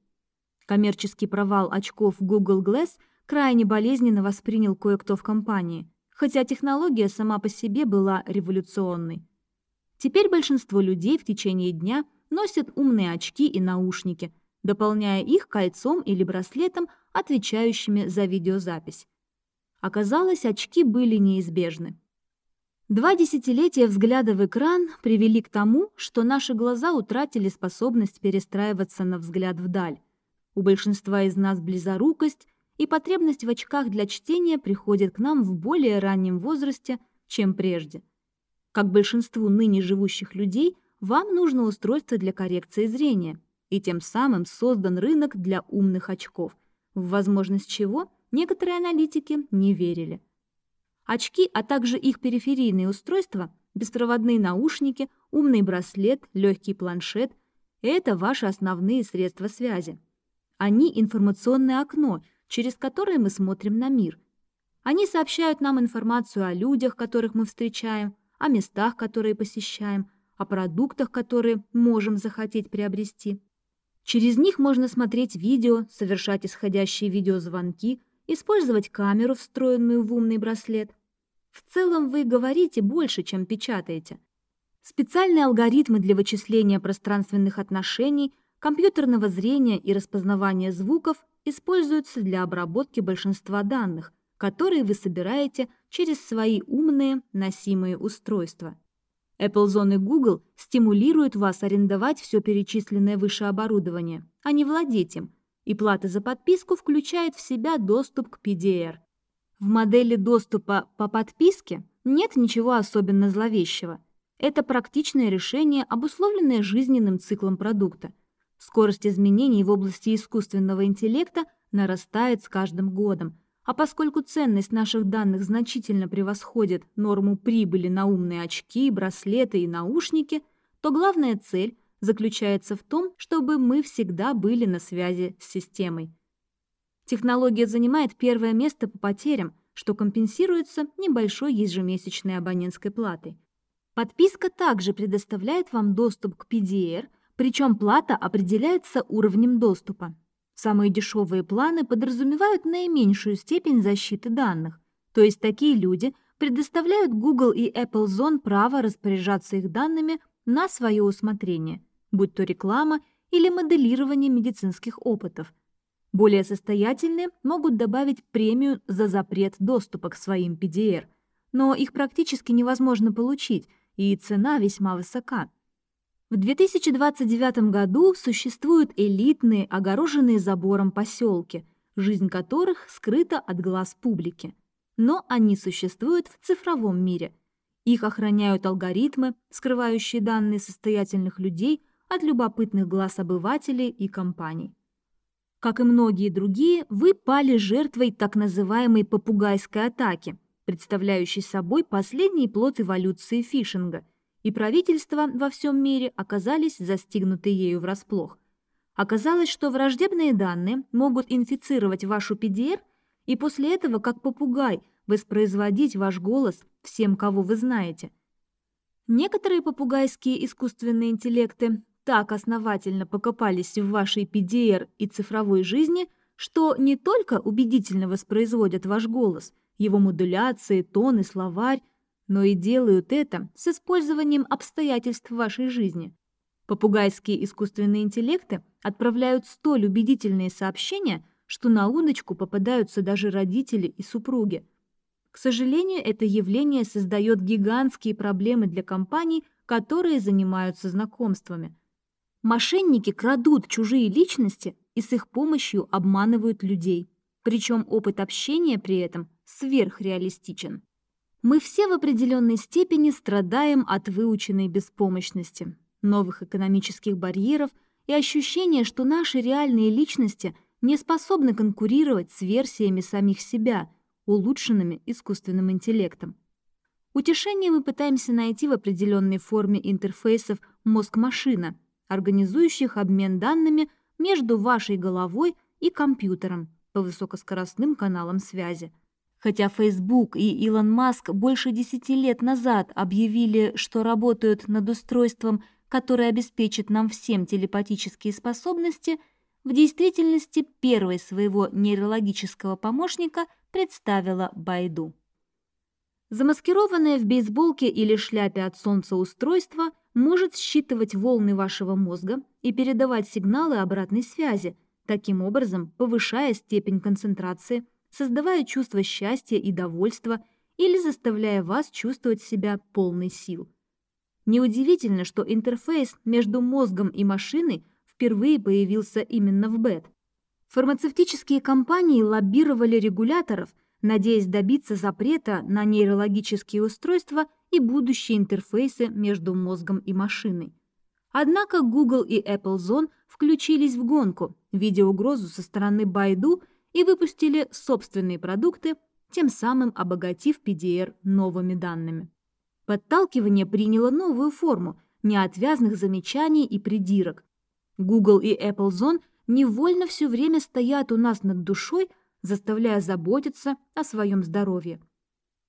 Коммерческий провал очков Google Glass крайне болезненно воспринял кое-кто в компании, хотя технология сама по себе была революционной. Теперь большинство людей в течение дня носят умные очки и наушники, дополняя их кольцом или браслетом, отвечающими за видеозапись. Оказалось, очки были неизбежны. Два десятилетия взгляда в экран привели к тому, что наши глаза утратили способность перестраиваться на взгляд вдаль. У большинства из нас близорукость, и потребность в очках для чтения приходит к нам в более раннем возрасте, чем прежде – как большинству ныне живущих людей, вам нужно устройство для коррекции зрения, и тем самым создан рынок для умных очков, в возможность чего некоторые аналитики не верили. Очки, а также их периферийные устройства, беспроводные наушники, умный браслет, легкий планшет – это ваши основные средства связи. Они – информационное окно, через которое мы смотрим на мир. Они сообщают нам информацию о людях, которых мы встречаем, о местах, которые посещаем, о продуктах, которые можем захотеть приобрести. Через них можно смотреть видео, совершать исходящие видеозвонки, использовать камеру, встроенную в умный браслет. В целом вы говорите больше, чем печатаете. Специальные алгоритмы для вычисления пространственных отношений, компьютерного зрения и распознавания звуков используются для обработки большинства данных, которые вы собираете через свои умные носимые устройства. Apple Zone и Google стимулируют вас арендовать все перечисленное выше оборудование, а не владеть им, и плата за подписку включает в себя доступ к PDR. В модели доступа по подписке нет ничего особенно зловещего. Это практичное решение, обусловленное жизненным циклом продукта. Скорость изменений в области искусственного интеллекта нарастает с каждым годом – а поскольку ценность наших данных значительно превосходит норму прибыли на умные очки, браслеты и наушники, то главная цель заключается в том, чтобы мы всегда были на связи с системой. Технология занимает первое место по потерям, что компенсируется небольшой ежемесячной абонентской платой. Подписка также предоставляет вам доступ к PDR, причем плата определяется уровнем доступа. Самые дешевые планы подразумевают наименьшую степень защиты данных, то есть такие люди предоставляют Google и Apple Zone право распоряжаться их данными на свое усмотрение, будь то реклама или моделирование медицинских опытов. Более состоятельные могут добавить премию за запрет доступа к своим PDR, но их практически невозможно получить, и цена весьма высока – в 2029 году существуют элитные, огороженные забором поселки, жизнь которых скрыта от глаз публики. Но они существуют в цифровом мире. Их охраняют алгоритмы, скрывающие данные состоятельных людей от любопытных глаз обывателей и компаний. Как и многие другие, вы пали жертвой так называемой попугайской атаки, представляющей собой последний плод эволюции фишинга – и правительства во всем мире оказались застигнуты ею врасплох. Оказалось, что враждебные данные могут инфицировать вашу PDR и после этого, как попугай, воспроизводить ваш голос всем, кого вы знаете. Некоторые попугайские искусственные интеллекты так основательно покопались в вашей PDR и цифровой жизни, что не только убедительно воспроизводят ваш голос, его модуляции, тон и словарь, но и делают это с использованием обстоятельств вашей жизни. Попугайские искусственные интеллекты отправляют столь убедительные сообщения, что на удочку попадаются даже родители и супруги. К сожалению, это явление создает гигантские проблемы для компаний, которые занимаются знакомствами. Мошенники крадут чужие личности и с их помощью обманывают людей. Причем опыт общения при этом сверхреалистичен. Мы все в определенной степени страдаем от выученной беспомощности, новых экономических барьеров и ощущения, что наши реальные личности не способны конкурировать с версиями самих себя, улучшенными искусственным интеллектом. Утешение мы пытаемся найти в определенной форме интерфейсов мозг-машина, организующих обмен данными между вашей головой и компьютером по высокоскоростным каналам связи – Хотя Facebook и Илон Маск больше десяти лет назад объявили, что работают над устройством, которое обеспечит нам всем телепатические способности, в действительности первой своего нейрологического помощника представила Байду. Замаскированное в бейсболке или шляпе от солнца устройство может считывать волны вашего мозга и передавать сигналы обратной связи, таким образом повышая степень концентрации – создавая чувство счастья и довольства или заставляя вас чувствовать себя полной сил. Неудивительно, что интерфейс между мозгом и машиной впервые появился именно в БЭТ. Фармацевтические компании лоббировали регуляторов, надеясь добиться запрета на нейрологические устройства и будущие интерфейсы между мозгом и машиной. Однако Google и Apple Zone включились в гонку, видя угрозу со стороны Baidu – и выпустили собственные продукты, тем самым обогатив PDR новыми данными. Подталкивание приняло новую форму неотвязных замечаний и придирок. Google и Apple Zone невольно все время стоят у нас над душой, заставляя заботиться о своем здоровье.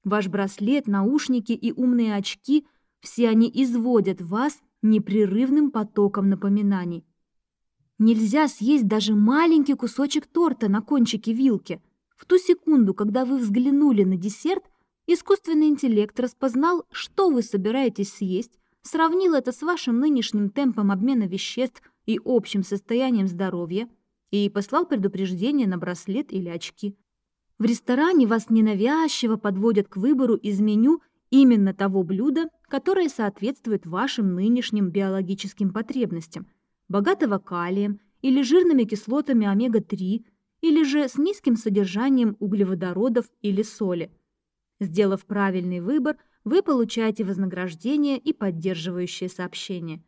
Ваш браслет, наушники и умные очки – все они изводят вас непрерывным потоком напоминаний. Нельзя съесть даже маленький кусочек торта на кончике вилки. В ту секунду, когда вы взглянули на десерт, искусственный интеллект распознал, что вы собираетесь съесть, сравнил это с вашим нынешним темпом обмена веществ и общим состоянием здоровья и послал предупреждение на браслет или очки. В ресторане вас ненавязчиво подводят к выбору из меню именно того блюда, которое соответствует вашим нынешним биологическим потребностям – богатого калием или жирными кислотами омега-3, или же с низким содержанием углеводородов или соли. Сделав правильный выбор, вы получаете вознаграждение и поддерживающее сообщение.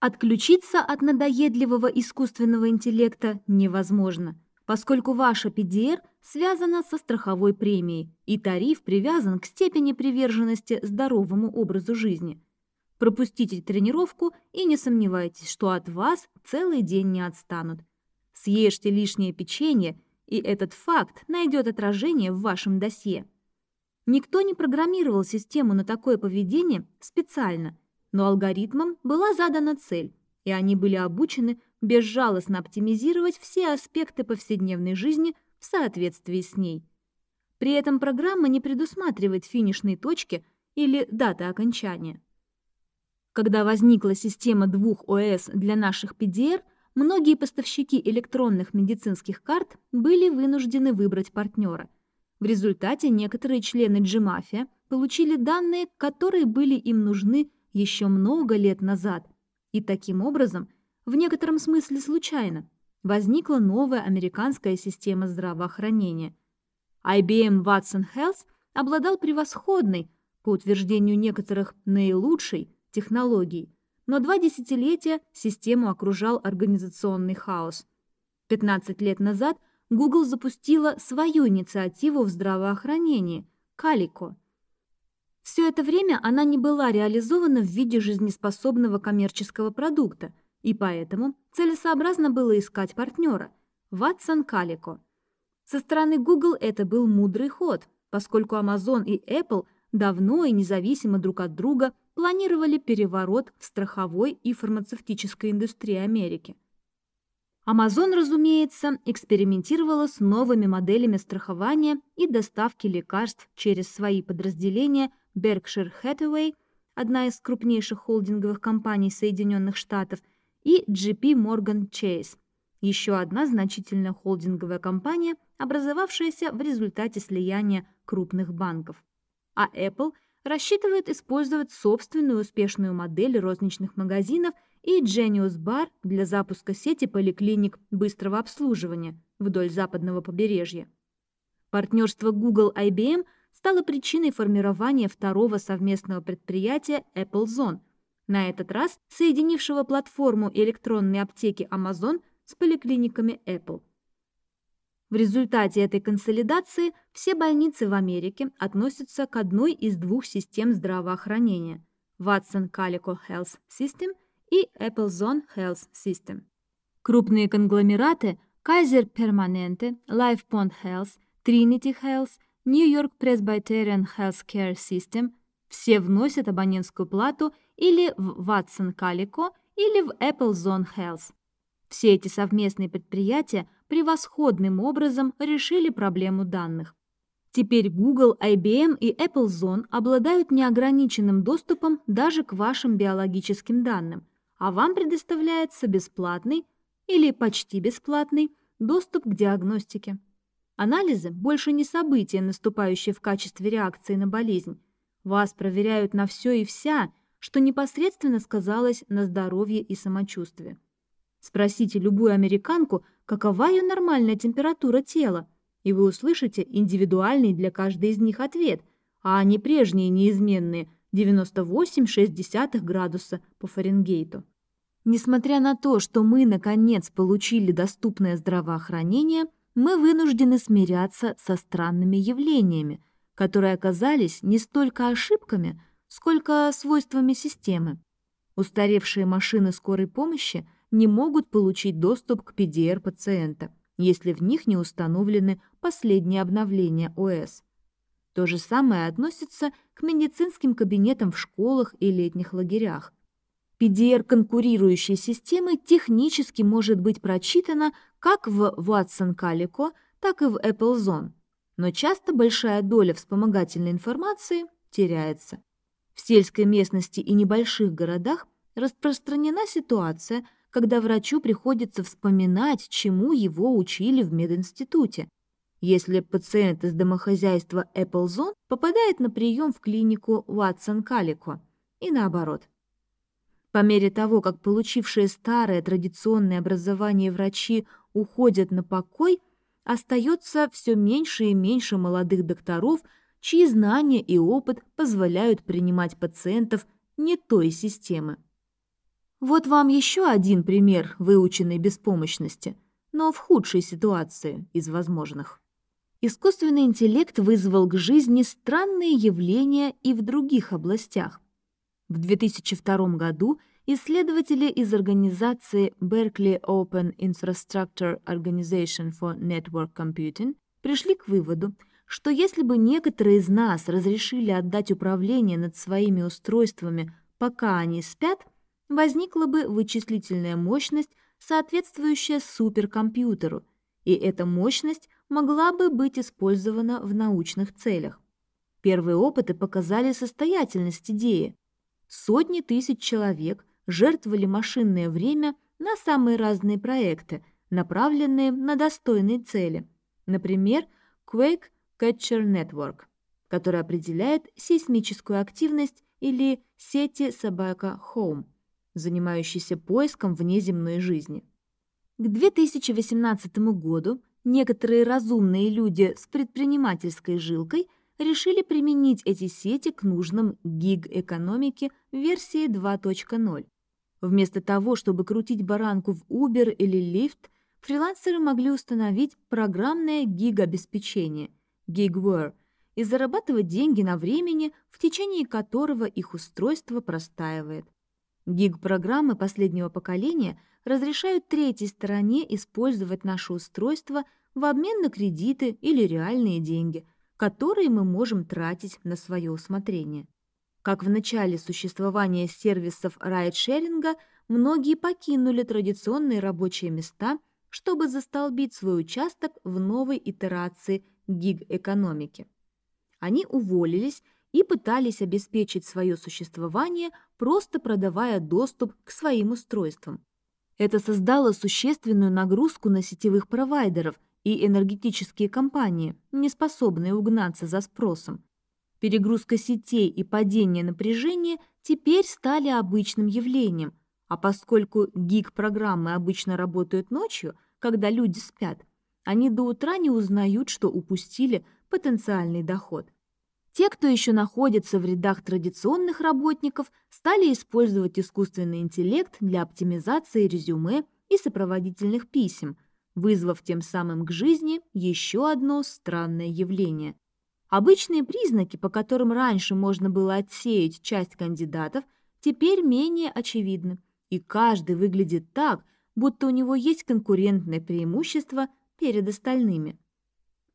Отключиться от надоедливого искусственного интеллекта невозможно, поскольку ваша PDR связана со страховой премией, и тариф привязан к степени приверженности здоровому образу жизни – Пропустите тренировку и не сомневайтесь, что от вас целый день не отстанут. Съешьте лишнее печенье, и этот факт найдет отражение в вашем досье. Никто не программировал систему на такое поведение специально, но алгоритмам была задана цель, и они были обучены безжалостно оптимизировать все аспекты повседневной жизни в соответствии с ней. При этом программа не предусматривает финишной точки или даты окончания. Когда возникла система двух ОС для наших PDR, многие поставщики электронных медицинских карт были вынуждены выбрать партнера. В результате некоторые члены G-Mafia получили данные, которые были им нужны еще много лет назад. И таким образом, в некотором смысле случайно, возникла новая американская система здравоохранения. IBM Watson Health обладал превосходной, по утверждению некоторых наилучшей, технологий, но два десятилетия систему окружал организационный хаос. 15 лет назад Google запустила свою инициативу в здравоохранении – Calico. Все это время она не была реализована в виде жизнеспособного коммерческого продукта, и поэтому целесообразно было искать партнера – Watson Calico. Со стороны Google это был мудрый ход, поскольку Amazon и Apple давно и независимо друг от друга планировали переворот в страховой и фармацевтической индустрии Америки. Amazon, разумеется, экспериментировала с новыми моделями страхования и доставки лекарств через свои подразделения Berkshire Hathaway, одна из крупнейших холдинговых компаний Соединенных Штатов, и JP Morgan Chase, еще одна значительная холдинговая компания, образовавшаяся в результате слияния крупных банков. А Apple рассчитывает использовать собственную успешную модель розничных магазинов и Genius Bar для запуска сети поликлиник быстрого обслуживания вдоль западного побережья. Партнерство Google-IBM стало причиной формирования второго совместного предприятия Apple Zone, на этот раз соединившего платформу электронной аптеки Amazon – с поликлиниками Apple. В результате этой консолидации все больницы в Америке относятся к одной из двух систем здравоохранения – Watson Calico Health System и Apple Zone Health System. Крупные конгломераты Kaiser Permanente, LifePoint Health, Trinity Health, New York Presbyterian Healthcare System все вносят абонентскую плату или в Watson Calico, или в Apple Zone Health. Все эти совместные предприятия превосходным образом решили проблему данных. Теперь Google, IBM и Apple Zone обладают неограниченным доступом даже к вашим биологическим данным, а вам предоставляется бесплатный или почти бесплатный доступ к диагностике. Анализы больше не события, наступающие в качестве реакции на болезнь. Вас проверяют на все и вся, что непосредственно сказалось на здоровье и самочувствии. Спросите любую американку, какова ее нормальная температура тела, и вы услышите индивидуальный для каждой из них ответ, а не прежние неизменные 98,6 градуса по Фаренгейту. Несмотря на то, что мы, наконец, получили доступное здравоохранение, мы вынуждены смиряться со странными явлениями, которые оказались не столько ошибками, сколько свойствами системы. Устаревшие машины скорой помощи не могут получить доступ к PDR пациента, если в них не установлены последние обновления ОС. То же самое относится к медицинским кабинетам в школах и летних лагерях. PDR конкурирующей системы технически может быть прочитана как в Watson Calico, так и в Apple Zone, но часто большая доля вспомогательной информации теряется. В сельской местности и небольших городах распространена ситуация, когда врачу приходится вспоминать, чему его учили в мединституте. Если пациент из домохозяйства Эпплзон попадает на прием в клинику Ватсон Калико и наоборот. По мере того, как получившие старое традиционное образование врачи уходят на покой, остается все меньше и меньше молодых докторов, чьи знания и опыт позволяют принимать пациентов не той системы. Вот вам еще один пример выученной беспомощности, но в худшей ситуации из возможных. Искусственный интеллект вызвал к жизни странные явления и в других областях. В 2002 году исследователи из организации Berkeley Open Infrastructure Organization for Network Computing пришли к выводу, что если бы некоторые из нас разрешили отдать управление над своими устройствами, пока они спят – возникла бы вычислительная мощность, соответствующая суперкомпьютеру, и эта мощность могла бы быть использована в научных целях. Первые опыты показали состоятельность идеи. Сотни тысяч человек жертвовали машинное время на самые разные проекты, направленные на достойные цели. Например, Quake Catcher Network, который определяет сейсмическую активность или сети собака Home – занимающийся поиском внеземной жизни. К 2018 году некоторые разумные люди с предпринимательской жилкой решили применить эти сети к нужным гиг-экономике версии 2.0. Вместо того, чтобы крутить баранку в Uber или Lyft, фрилансеры могли установить программное гиг-обеспечение – gigware и зарабатывать деньги на времени, в течение которого их устройство простаивает. Гиг-программы последнего поколения разрешают третьей стороне использовать наше устройство в обмен на кредиты или реальные деньги, которые мы можем тратить на свое усмотрение. Как в начале существования сервисов райдшеринга, многие покинули традиционные рабочие места, чтобы застолбить свой участок в новой итерации гиг-экономики. Они уволились и пытались обеспечить свое существование, просто продавая доступ к своим устройствам. Это создало существенную нагрузку на сетевых провайдеров и энергетические компании, не способные угнаться за спросом. Перегрузка сетей и падение напряжения теперь стали обычным явлением, а поскольку гиг-программы обычно работают ночью, когда люди спят, они до утра не узнают, что упустили потенциальный доход. Те, кто еще находится в рядах традиционных работников, стали использовать искусственный интеллект для оптимизации резюме и сопроводительных писем, вызвав тем самым к жизни еще одно странное явление. Обычные признаки, по которым раньше можно было отсеять часть кандидатов, теперь менее очевидны, и каждый выглядит так, будто у него есть конкурентное преимущество перед остальными.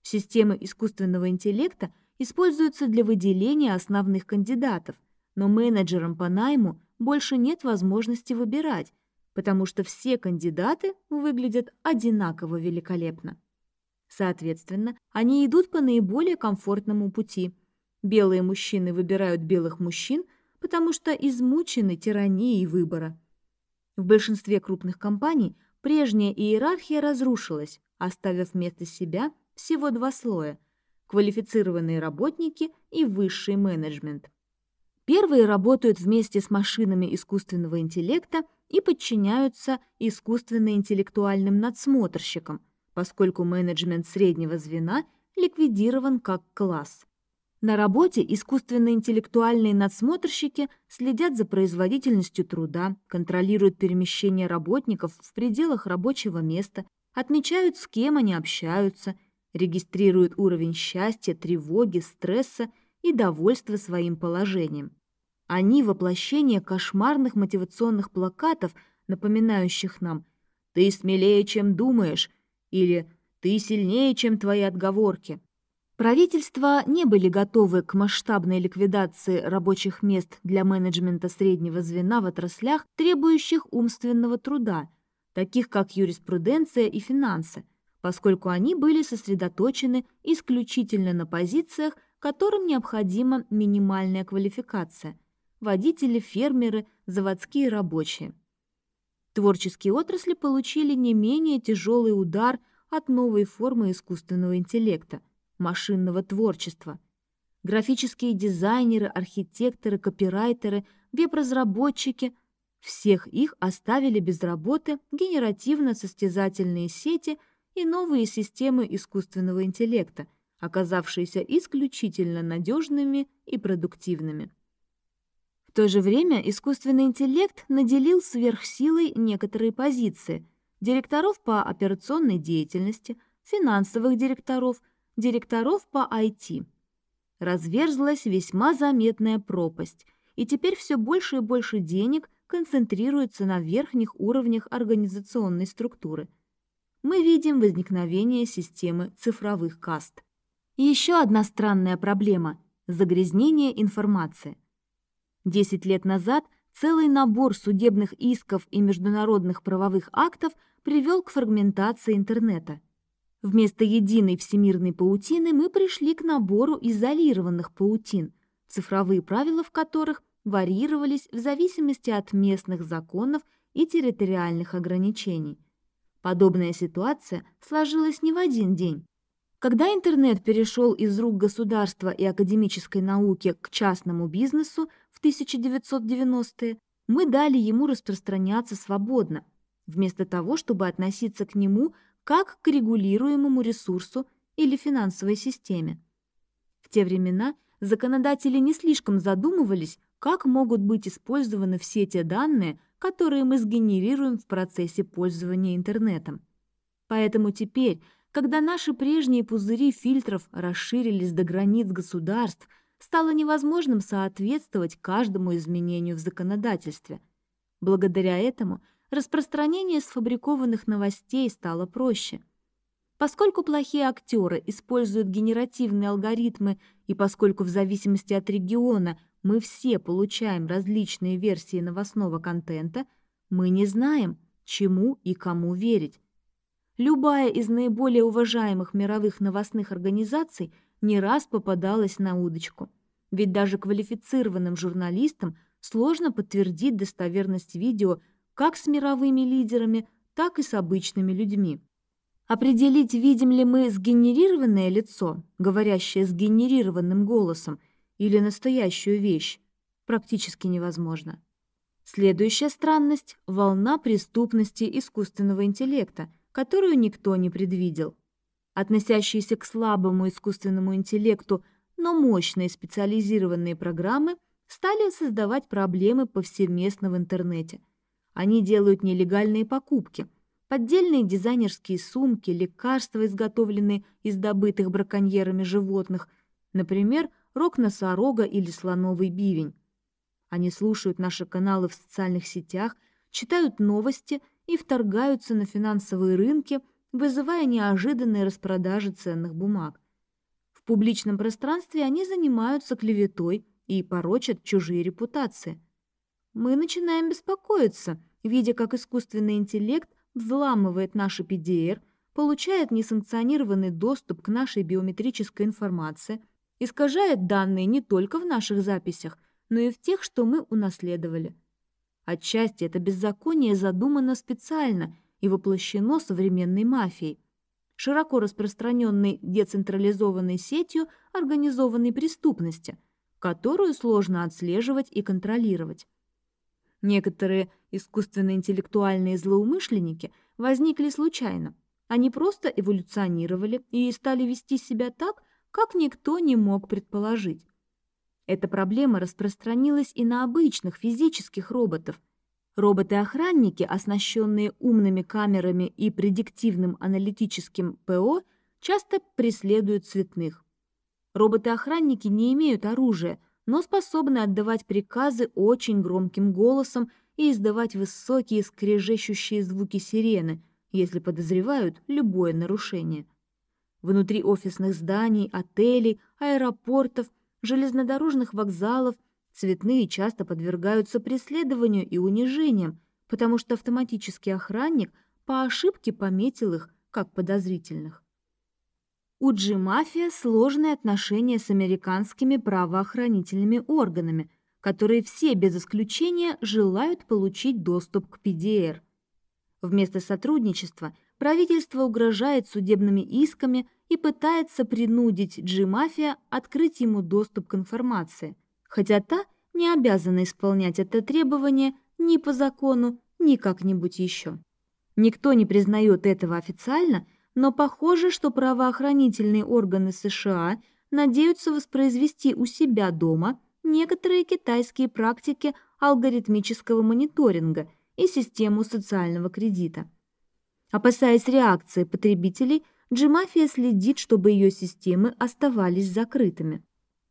Системы искусственного интеллекта – используются для выделения основных кандидатов, но менеджерам по найму больше нет возможности выбирать, потому что все кандидаты выглядят одинаково великолепно. Соответственно, они идут по наиболее комфортному пути. Белые мужчины выбирают белых мужчин, потому что измучены тиранией выбора. В большинстве крупных компаний прежняя иерархия разрушилась, оставив вместо себя всего два слоя – квалифицированные работники и высший менеджмент. Первые работают вместе с машинами искусственного интеллекта и подчиняются искусственно-интеллектуальным надсмотрщикам, поскольку менеджмент среднего звена ликвидирован как класс. На работе искусственно-интеллектуальные надсмотрщики следят за производительностью труда, контролируют перемещение работников в пределах рабочего места, отмечают, с кем они общаются – регистрирует уровень счастья, тревоги, стресса и довольства своим положением. Они – воплощение кошмарных мотивационных плакатов, напоминающих нам «ты смелее, чем думаешь» или «ты сильнее, чем твои отговорки». Правительства не были готовы к масштабной ликвидации рабочих мест для менеджмента среднего звена в отраслях, требующих умственного труда, таких как юриспруденция и финансы – поскольку они были сосредоточены исключительно на позициях, которым необходима минимальная квалификация – водители, фермеры, заводские рабочие. Творческие отрасли получили не менее тяжелый удар от новой формы искусственного интеллекта – машинного творчества. Графические дизайнеры, архитекторы, копирайтеры, веб-разработчики – всех их оставили без работы генеративно-состязательные сети – и новые системы искусственного интеллекта, оказавшиеся исключительно надежными и продуктивными. В то же время искусственный интеллект наделил сверхсилой некоторые позиции – директоров по операционной деятельности, финансовых директоров, директоров по IT. Разверзлась весьма заметная пропасть, и теперь все больше и больше денег концентрируется на верхних уровнях организационной структуры – мы видим возникновение системы цифровых каст. еще одна странная проблема – загрязнение информации. Десять лет назад целый набор судебных исков и международных правовых актов привел к фрагментации интернета. Вместо единой всемирной паутины мы пришли к набору изолированных паутин, цифровые правила в которых варьировались в зависимости от местных законов и территориальных ограничений – Подобная ситуация сложилась не в один день. Когда интернет перешел из рук государства и академической науки к частному бизнесу в 1990-е, мы дали ему распространяться свободно, вместо того, чтобы относиться к нему как к регулируемому ресурсу или финансовой системе. В те времена законодатели не слишком задумывались, как могут быть использованы все те данные, которые мы сгенерируем в процессе пользования интернетом. Поэтому теперь, когда наши прежние пузыри фильтров расширились до границ государств, стало невозможным соответствовать каждому изменению в законодательстве. Благодаря этому распространение сфабрикованных новостей стало проще. Поскольку плохие актеры используют генеративные алгоритмы и поскольку в зависимости от региона мы все получаем различные версии новостного контента, мы не знаем, чему и кому верить. Любая из наиболее уважаемых мировых новостных организаций не раз попадалась на удочку. Ведь даже квалифицированным журналистам сложно подтвердить достоверность видео как с мировыми лидерами, так и с обычными людьми. Определить, видим ли мы сгенерированное лицо, говорящее с генерированным голосом, или настоящую вещь, практически невозможно. Следующая странность – волна преступности искусственного интеллекта, которую никто не предвидел. Относящиеся к слабому искусственному интеллекту, но мощные специализированные программы стали создавать проблемы повсеместно в интернете. Они делают нелегальные покупки – поддельные дизайнерские сумки, лекарства, изготовленные из добытых браконьерами животных, например, рог носорога или слоновый бивень. Они слушают наши каналы в социальных сетях, читают новости и вторгаются на финансовые рынки, вызывая неожиданные распродажи ценных бумаг. В публичном пространстве они занимаются клеветой и порочат чужие репутации. Мы начинаем беспокоиться, видя, как искусственный интеллект взламывает наши PDR, получает несанкционированный доступ к нашей биометрической информации, искажает данные не только в наших записях, но и в тех, что мы унаследовали. Отчасти это беззаконие задумано специально и воплощено современной мафией, широко распространенной децентрализованной сетью организованной преступности, которую сложно отслеживать и контролировать. Некоторые искусственно-интеллектуальные злоумышленники возникли случайно. Они просто эволюционировали и стали вести себя так, как никто не мог предположить. Эта проблема распространилась и на обычных физических роботов. Роботы-охранники, оснащенные умными камерами и предиктивным аналитическим ПО, часто преследуют цветных. Роботы-охранники не имеют оружия – но способны отдавать приказы очень громким голосом и издавать высокие скрежещущие звуки сирены, если подозревают любое нарушение. Внутри офисных зданий, отелей, аэропортов, железнодорожных вокзалов цветные часто подвергаются преследованию и унижениям, потому что автоматический охранник по ошибке пометил их как подозрительных. У G-мафия сложные отношения с американскими правоохранительными органами, которые все без исключения желают получить доступ к PDR. Вместо сотрудничества правительство угрожает судебными исками и пытается принудить G-мафия открыть ему доступ к информации, хотя та не обязана исполнять это требование ни по закону, ни как-нибудь еще. Никто не признает этого официально – но похоже, что правоохранительные органы США надеются воспроизвести у себя дома некоторые китайские практики алгоритмического мониторинга и систему социального кредита. Опасаясь реакции потребителей, G-мафия следит, чтобы ее системы оставались закрытыми.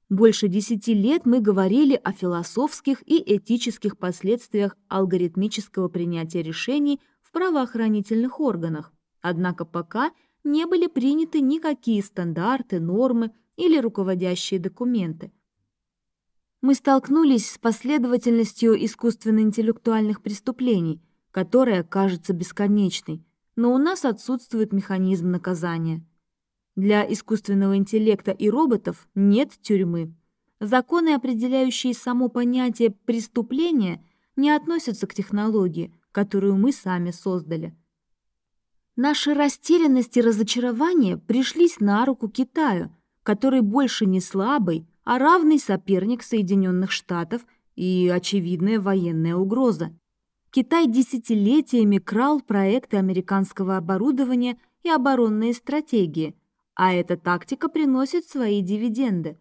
Больше десяти лет мы говорили о философских и этических последствиях алгоритмического принятия решений в правоохранительных органах. Однако пока не были приняты никакие стандарты, нормы или руководящие документы. Мы столкнулись с последовательностью искусственно-интеллектуальных преступлений, которая кажется бесконечной, но у нас отсутствует механизм наказания. Для искусственного интеллекта и роботов нет тюрьмы. Законы, определяющие само понятие преступления, не относятся к технологии, которую мы сами создали – Наши растерянность и разочарование пришлись на руку Китаю, который больше не слабый, а равный соперник Соединенных Штатов и очевидная военная угроза. Китай десятилетиями крал проекты американского оборудования и оборонные стратегии, а эта тактика приносит свои дивиденды.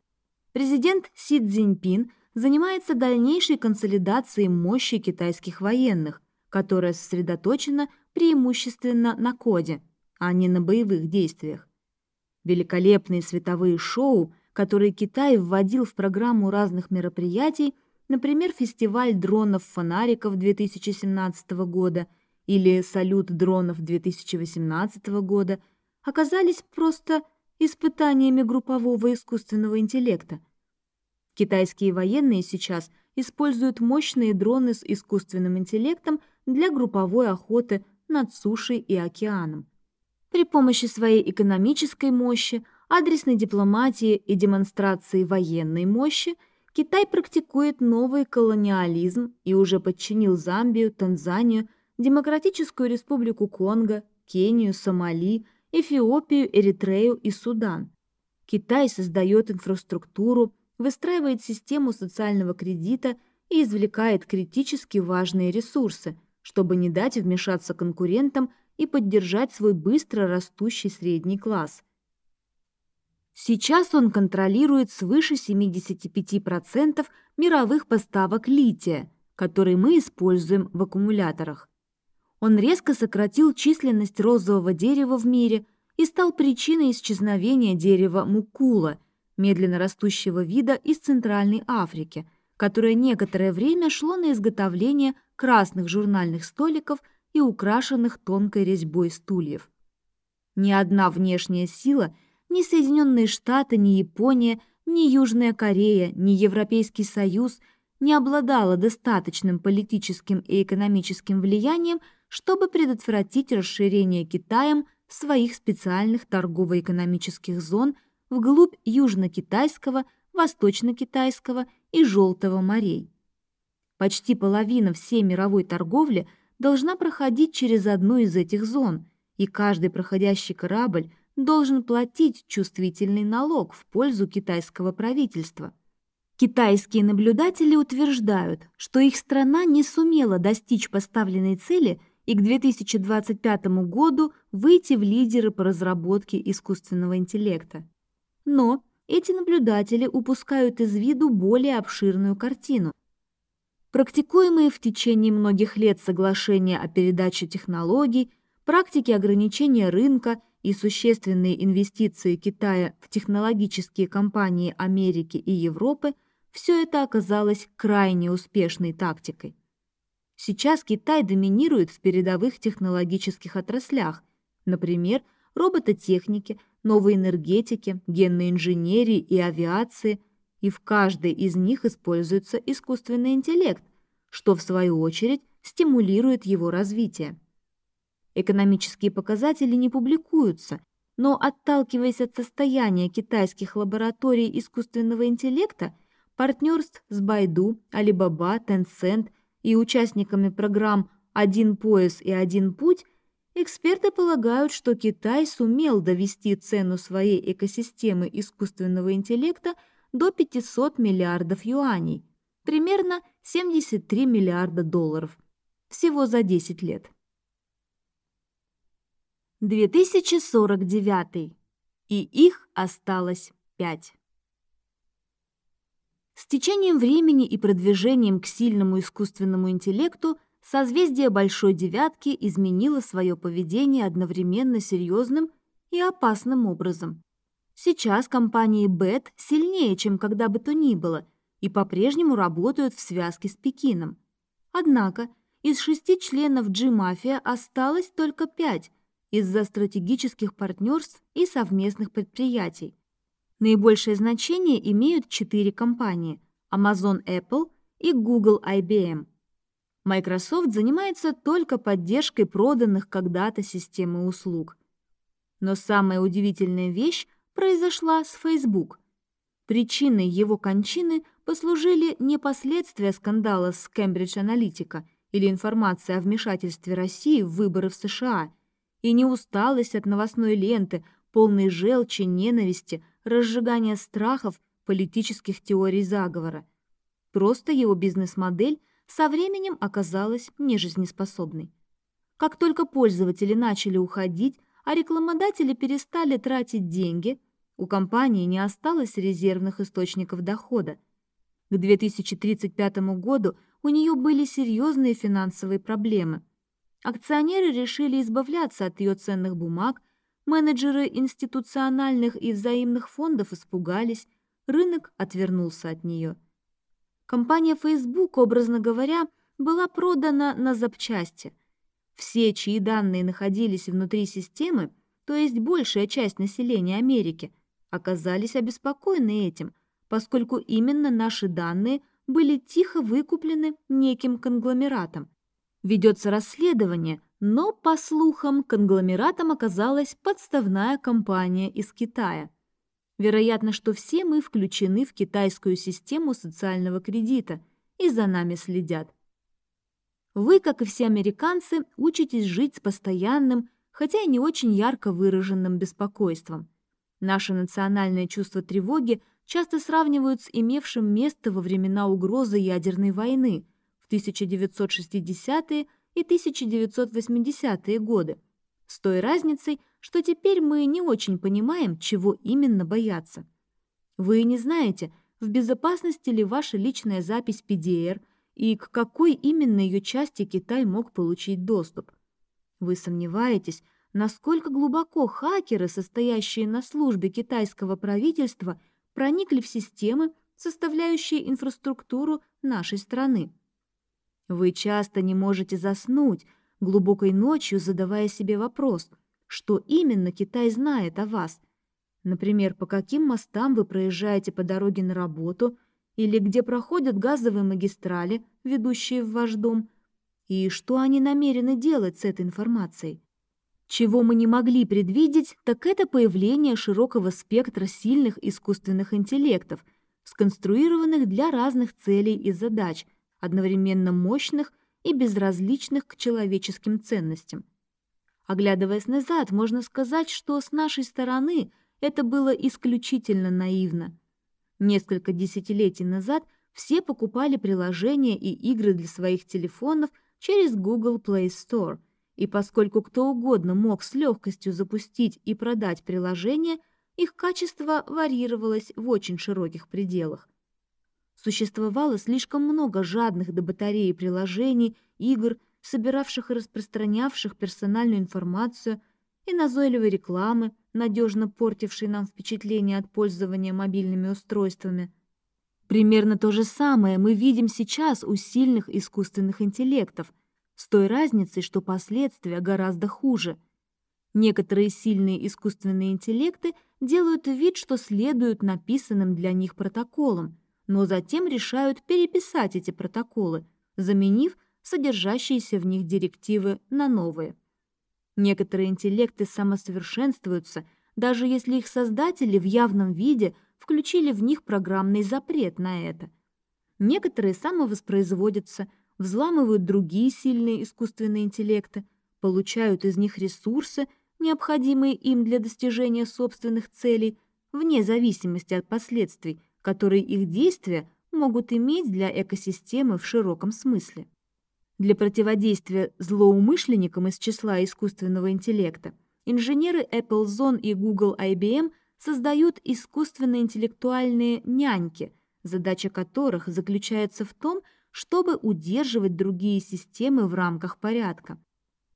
Президент Си Цзиньпин занимается дальнейшей консолидацией мощи китайских военных, которая сосредоточена преимущественно на коде, а не на боевых действиях. Великолепные световые шоу, которые Китай вводил в программу разных мероприятий, например, фестиваль дронов-фонариков 2017 года или салют дронов 2018 года, оказались просто испытаниями группового искусственного интеллекта. Китайские военные сейчас используют мощные дроны с искусственным интеллектом для групповой охоты над сушей и океаном. При помощи своей экономической мощи, адресной дипломатии и демонстрации военной мощи Китай практикует новый колониализм и уже подчинил Замбию, Танзанию, Демократическую Республику Конго, Кению, Сомали, Эфиопию, Эритрею и Судан. Китай создает инфраструктуру, выстраивает систему социального кредита и извлекает критически важные ресурсы, чтобы не дать вмешаться конкурентам и поддержать свой быстро растущий средний класс. Сейчас он контролирует свыше 75% мировых поставок лития, который мы используем в аккумуляторах. Он резко сократил численность розового дерева в мире и стал причиной исчезновения дерева мукула, медленно растущего вида из Центральной Африки, которое некоторое время шло на изготовление красных журнальных столиков и украшенных тонкой резьбой стульев. Ни одна внешняя сила, ни Соединенные Штаты, ни Япония, ни Южная Корея, ни Европейский Союз не обладала достаточным политическим и экономическим влиянием, чтобы предотвратить расширение Китаем своих специальных торгово-экономических зон вглубь Южно-Китайского, Восточно-Китайского и Желтого морей. Почти половина всей мировой торговли должна проходить через одну из этих зон, и каждый проходящий корабль должен платить чувствительный налог в пользу китайского правительства. Китайские наблюдатели утверждают, что их страна не сумела достичь поставленной цели и к 2025 году выйти в лидеры по разработке искусственного интеллекта. Но эти наблюдатели упускают из виду более обширную картину. Практикуемые в течение многих лет соглашения о передаче технологий, практики ограничения рынка и существенные инвестиции Китая в технологические компании Америки и Европы – все это оказалось крайне успешной тактикой. Сейчас Китай доминирует в передовых технологических отраслях, например, робототехнике, новой энергетике, генной инженерии и авиации, и в каждой из них используется искусственный интеллект, что в свою очередь стимулирует его развитие. Экономические показатели не публикуются, но отталкиваясь от состояния китайских лабораторий искусственного интеллекта, партнерств с Байду, Alibaba, Tencent и участниками программ «Один пояс» и «Один путь», эксперты полагают, что Китай сумел довести цену своей экосистемы искусственного интеллекта до 500 миллиардов юаней, примерно 73 миллиарда долларов, всего за 10 лет. 2049. И их осталось 5. С течением времени и продвижением к сильному искусственному интеллекту созвездие Большой Девятки изменило свое поведение одновременно серьезным и опасным образом. Сейчас компании БЭТ сильнее, чем когда бы то ни было, и по-прежнему работают в связке с Пекином. Однако из шести членов G-мафия осталось только пять из-за стратегических партнерств и совместных предприятий. Наибольшее значение имеют четыре компании – Amazon Apple и Google IBM. Microsoft занимается только поддержкой проданных когда-то системы услуг. Но самая удивительная вещь произошла с Facebook. Причиной его кончины послужили не последствия скандала с Cambridge Analytica или информация о вмешательстве России в выборы в США, и не усталость от новостной ленты, полной желчи, ненависти – разжигания страхов политических теорий заговора. Просто его бизнес-модель со временем оказалась нежизнеспособной. Как только пользователи начали уходить, а рекламодатели перестали тратить деньги, у компании не осталось резервных источников дохода. К 2035 году у нее были серьезные финансовые проблемы. Акционеры решили избавляться от ее ценных бумаг Менеджеры институциональных и взаимных фондов испугались, рынок отвернулся от нее. Компания Facebook, образно говоря, была продана на запчасти. Все, чьи данные находились внутри системы, то есть большая часть населения Америки, оказались обеспокоены этим, поскольку именно наши данные были тихо выкуплены неким конгломератом. Ведется расследование, но, по слухам, конгломератом оказалась подставная компания из Китая. Вероятно, что все мы включены в китайскую систему социального кредита и за нами следят. Вы, как и все американцы, учитесь жить с постоянным, хотя и не очень ярко выраженным беспокойством. Наше национальное чувство тревоги часто сравнивают с имевшим место во времена угрозы ядерной войны в 1960-е и 1980-е годы, с той разницей, что теперь мы не очень понимаем, чего именно бояться. Вы не знаете, в безопасности ли ваша личная запись PDR и к какой именно ее части Китай мог получить доступ. Вы сомневаетесь, насколько глубоко хакеры, состоящие на службе китайского правительства, проникли в системы, составляющие инфраструктуру нашей страны. Вы часто не можете заснуть, глубокой ночью задавая себе вопрос, что именно Китай знает о вас. Например, по каким мостам вы проезжаете по дороге на работу или где проходят газовые магистрали, ведущие в ваш дом, и что они намерены делать с этой информацией. Чего мы не могли предвидеть, так это появление широкого спектра сильных искусственных интеллектов, сконструированных для разных целей и задач, одновременно мощных и безразличных к человеческим ценностям. Оглядываясь назад, можно сказать, что с нашей стороны это было исключительно наивно. Несколько десятилетий назад все покупали приложения и игры для своих телефонов через Google Play Store, и поскольку кто угодно мог с легкостью запустить и продать приложение, их качество варьировалось в очень широких пределах. Существовало слишком много жадных до батареи приложений, игр, собиравших и распространявших персональную информацию и назойливой рекламы, надежно портившей нам впечатление от пользования мобильными устройствами. Примерно то же самое мы видим сейчас у сильных искусственных интеллектов, с той разницей, что последствия гораздо хуже. Некоторые сильные искусственные интеллекты делают вид, что следуют написанным для них протоколам – но затем решают переписать эти протоколы, заменив содержащиеся в них директивы на новые. Некоторые интеллекты самосовершенствуются, даже если их создатели в явном виде включили в них программный запрет на это. Некоторые самовоспроизводятся, взламывают другие сильные искусственные интеллекты, получают из них ресурсы, необходимые им для достижения собственных целей, вне зависимости от последствий, которые их действия могут иметь для экосистемы в широком смысле. Для противодействия злоумышленникам из числа искусственного интеллекта инженеры Apple Zone и Google IBM создают искусственно-интеллектуальные няньки, задача которых заключается в том, чтобы удерживать другие системы в рамках порядка.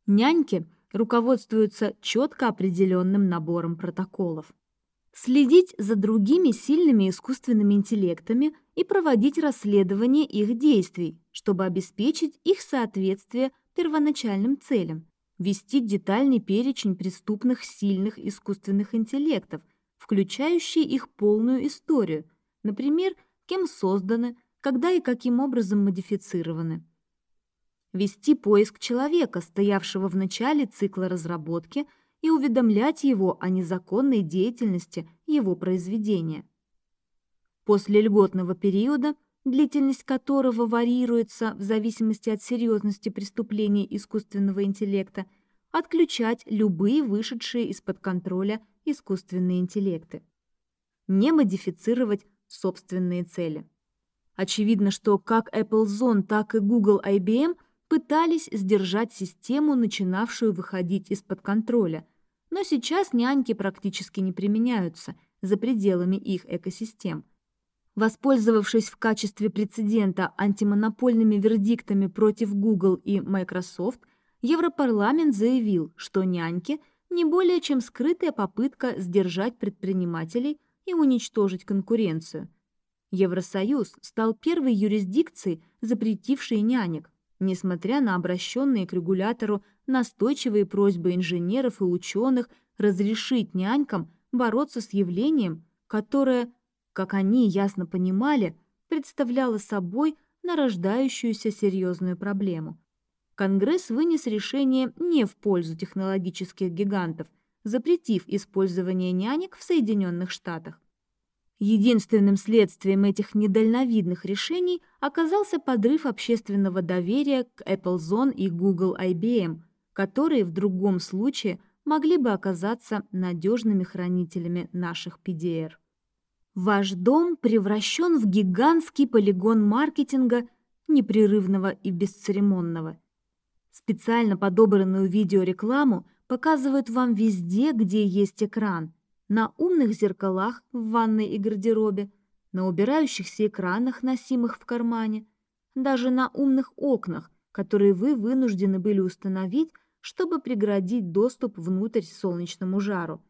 Няньки руководствуются четко определенным набором протоколов следить за другими сильными искусственными интеллектами и проводить расследование их действий, чтобы обеспечить их соответствие первоначальным целям, вести детальный перечень преступных сильных искусственных интеллектов, включающий их полную историю, например, кем созданы, когда и каким образом модифицированы. Вести поиск человека, стоявшего в начале цикла разработки – и уведомлять его о незаконной деятельности его произведения. После льготного периода, длительность которого варьируется в зависимости от серьезности преступлений искусственного интеллекта, отключать любые вышедшие из-под контроля искусственные интеллекты. Не модифицировать собственные цели. Очевидно, что как Apple Zone, так и Google IBM пытались сдержать систему, начинавшую выходить из-под контроля, но сейчас няньки практически не применяются за пределами их экосистем. Воспользовавшись в качестве прецедента антимонопольными вердиктами против Google и Microsoft, Европарламент заявил, что няньки не более чем скрытая попытка сдержать предпринимателей и уничтожить конкуренцию. Евросоюз стал первой юрисдикцией, запретившей нянек, несмотря на обращенные к регулятору настойчивые просьбы инженеров и ученых разрешить нянькам бороться с явлением, которое, как они ясно понимали, представляло собой нарождающуюся серьезную проблему. Конгресс вынес решение не в пользу технологических гигантов, запретив использование нянек в Соединенных Штатах. Единственным следствием этих недальновидных решений оказался подрыв общественного доверия к Apple Zone и Google IBM, которые в другом случае могли бы оказаться надежными хранителями наших PDR. Ваш дом превращен в гигантский полигон маркетинга, непрерывного и бесцеремонного. Специально подобранную видеорекламу показывают вам везде, где есть экран – на умных зеркалах в ванной и гардеробе, на убирающихся экранах, носимых в кармане, даже на умных окнах, которые вы вынуждены были установить, чтобы преградить доступ внутрь солнечному жару.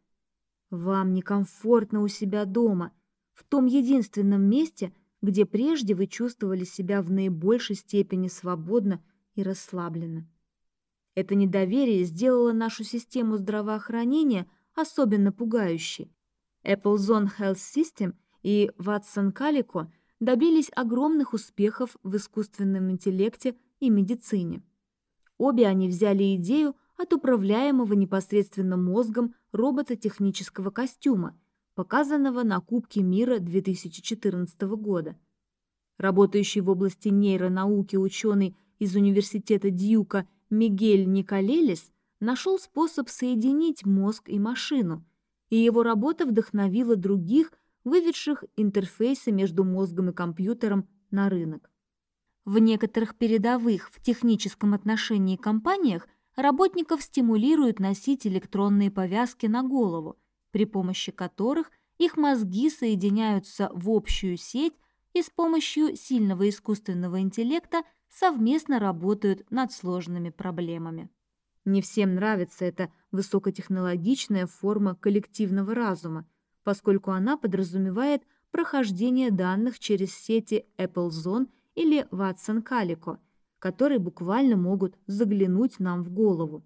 Вам некомфортно у себя дома, в том единственном месте, где прежде вы чувствовали себя в наибольшей степени свободно и расслабленно. Это недоверие сделало нашу систему здравоохранения – особенно пугающий. Apple Zone Health System и Watson Calico добились огромных успехов в искусственном интеллекте и медицине. Обе они взяли идею от управляемого непосредственно мозгом робототехнического костюма, показанного на Кубке мира 2014 года. Работающий в области нейронауки ученый из университета Дьюка Мигель Николелис – нашел способ соединить мозг и машину, и его работа вдохновила других, выведших интерфейсы между мозгом и компьютером на рынок. В некоторых передовых в техническом отношении компаниях работников стимулируют носить электронные повязки на голову, при помощи которых их мозги соединяются в общую сеть и с помощью сильного искусственного интеллекта совместно работают над сложными проблемами. Не всем нравится эта высокотехнологичная форма коллективного разума, поскольку она подразумевает прохождение данных через сети Apple Zone или Watson Calico, которые буквально могут заглянуть нам в голову.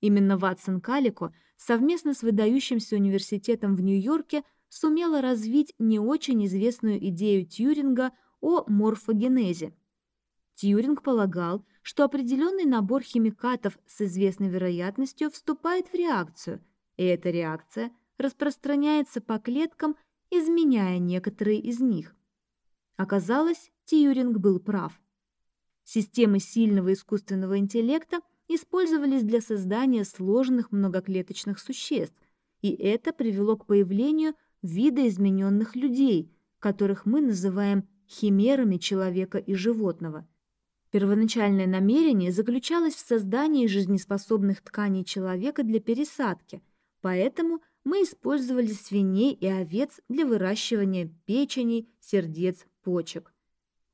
Именно Watson Calico совместно с выдающимся университетом в Нью-Йорке сумела развить не очень известную идею Тьюринга о морфогенезе. Тьюринг полагал, что определенный набор химикатов с известной вероятностью вступает в реакцию, и эта реакция распространяется по клеткам, изменяя некоторые из них. Оказалось, Тьюринг был прав. Системы сильного искусственного интеллекта использовались для создания сложных многоклеточных существ, и это привело к появлению видоизмененных людей, которых мы называем химерами человека и животного – Первоначальное намерение заключалось в создании жизнеспособных тканей человека для пересадки, поэтому мы использовали свиней и овец для выращивания печени, сердец, почек.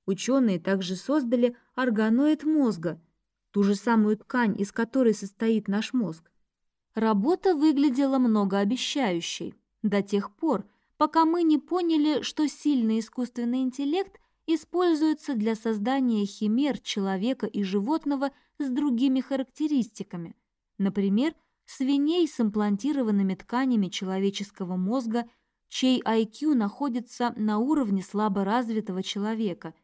Ученые также создали органоид мозга, ту же самую ткань, из которой состоит наш мозг. Работа выглядела многообещающей до тех пор, пока мы не поняли, что сильный искусственный интеллект используется для создания химер человека и животного с другими характеристиками, например, свиней с имплантированными тканями человеческого мозга, чей IQ находится на уровне слаборазвитого человека,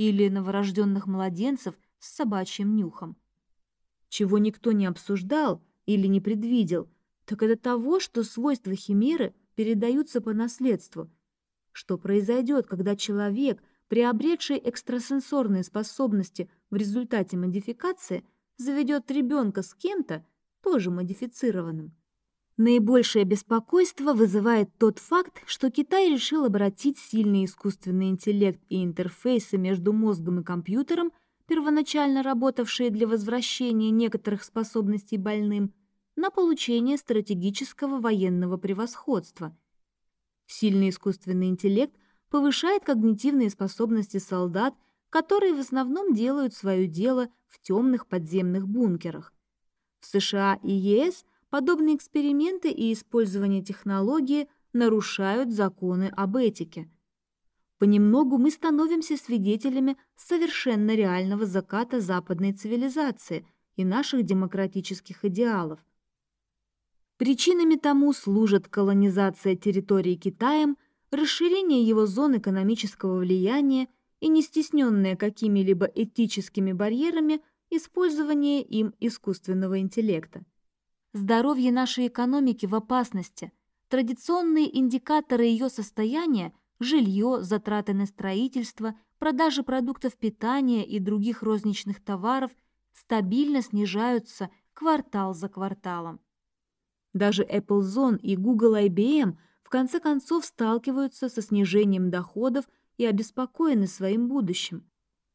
или новорожденных младенцев с собачьим нюхом. Чего никто не обсуждал или не предвидел, так это того, что свойства химеры передаются по наследству. Что произойдет, когда человек – приобретший экстрасенсорные способности в результате модификации, заведет ребенка с кем-то, тоже модифицированным. Наибольшее беспокойство вызывает тот факт, что Китай решил обратить сильный искусственный интеллект и интерфейсы между мозгом и компьютером, первоначально работавшие для возвращения некоторых способностей больным, на получение стратегического военного превосходства. Сильный искусственный интеллект – повышает когнитивные способности солдат, которые в основном делают свое дело в темных подземных бункерах. В США и ЕС подобные эксперименты и использование технологии нарушают законы об этике. Понемногу мы становимся свидетелями совершенно реального заката западной цивилизации и наших демократических идеалов. Причинами тому служат колонизация территории Китаем, расширение его зон экономического влияния и не стесненное какими-либо этическими барьерами использование им искусственного интеллекта. Здоровье нашей экономики в опасности. Традиционные индикаторы ее состояния – жилье, затраты на строительство, продажи продуктов питания и других розничных товаров – стабильно снижаются квартал за кварталом. Даже Apple Zone и Google IBM в конце концов сталкиваются со снижением доходов и обеспокоены своим будущим.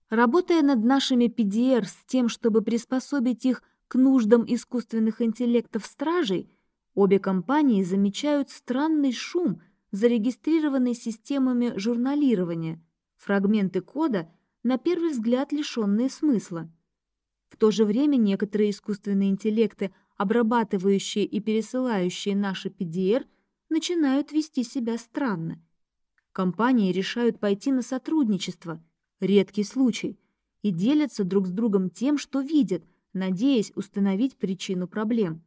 Работая над нашими PDR с тем, чтобы приспособить их к нуждам искусственных интеллектов стражей, обе компании замечают странный шум, зарегистрированный системами журналирования, фрагменты кода, на первый взгляд лишенные смысла. В то же время некоторые искусственные интеллекты, обрабатывающие и пересылающие наши PDR, начинают вести себя странно. Компании решают пойти на сотрудничество – редкий случай, и делятся друг с другом тем, что видят, надеясь установить причину проблем.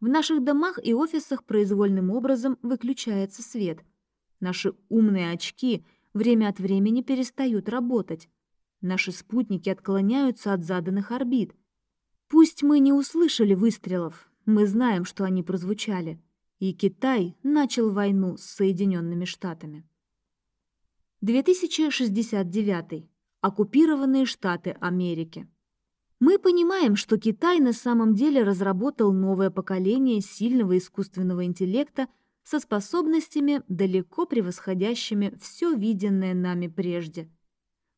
В наших домах и офисах произвольным образом выключается свет. Наши умные очки время от времени перестают работать. Наши спутники отклоняются от заданных орбит. Пусть мы не услышали выстрелов, мы знаем, что они прозвучали. И Китай начал войну с Соединенными Штатами. 2069. Оккупированные Штаты Америки. Мы понимаем, что Китай на самом деле разработал новое поколение сильного искусственного интеллекта со способностями, далеко превосходящими все виденное нами прежде.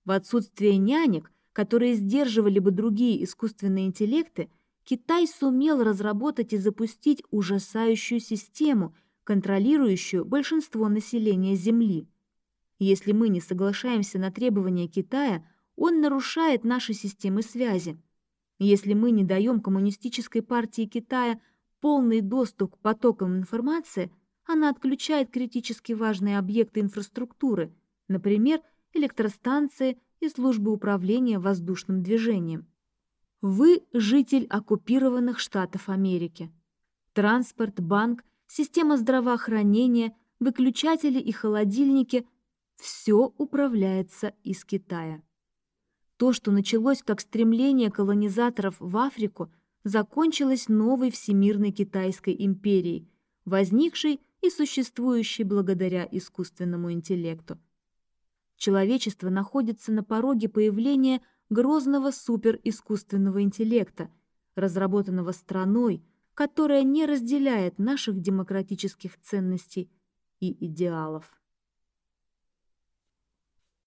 В отсутствие нянек, которые сдерживали бы другие искусственные интеллекты, Китай сумел разработать и запустить ужасающую систему, контролирующую большинство населения Земли – если мы не соглашаемся на требования Китая, он нарушает наши системы связи. Если мы не даем коммунистической партии Китая полный доступ к потокам информации, она отключает критически важные объекты инфраструктуры, например, электростанции и службы управления воздушным движением. Вы – житель оккупированных штатов Америки. Транспорт, банк, система здравоохранения, выключатели и холодильники – все управляется из Китая. То, что началось как стремление колонизаторов в Африку, закончилось новой всемирной китайской империей, возникшей и существующей благодаря искусственному интеллекту. Человечество находится на пороге появления грозного суперискусственного интеллекта, разработанного страной, которая не разделяет наших демократических ценностей и идеалов.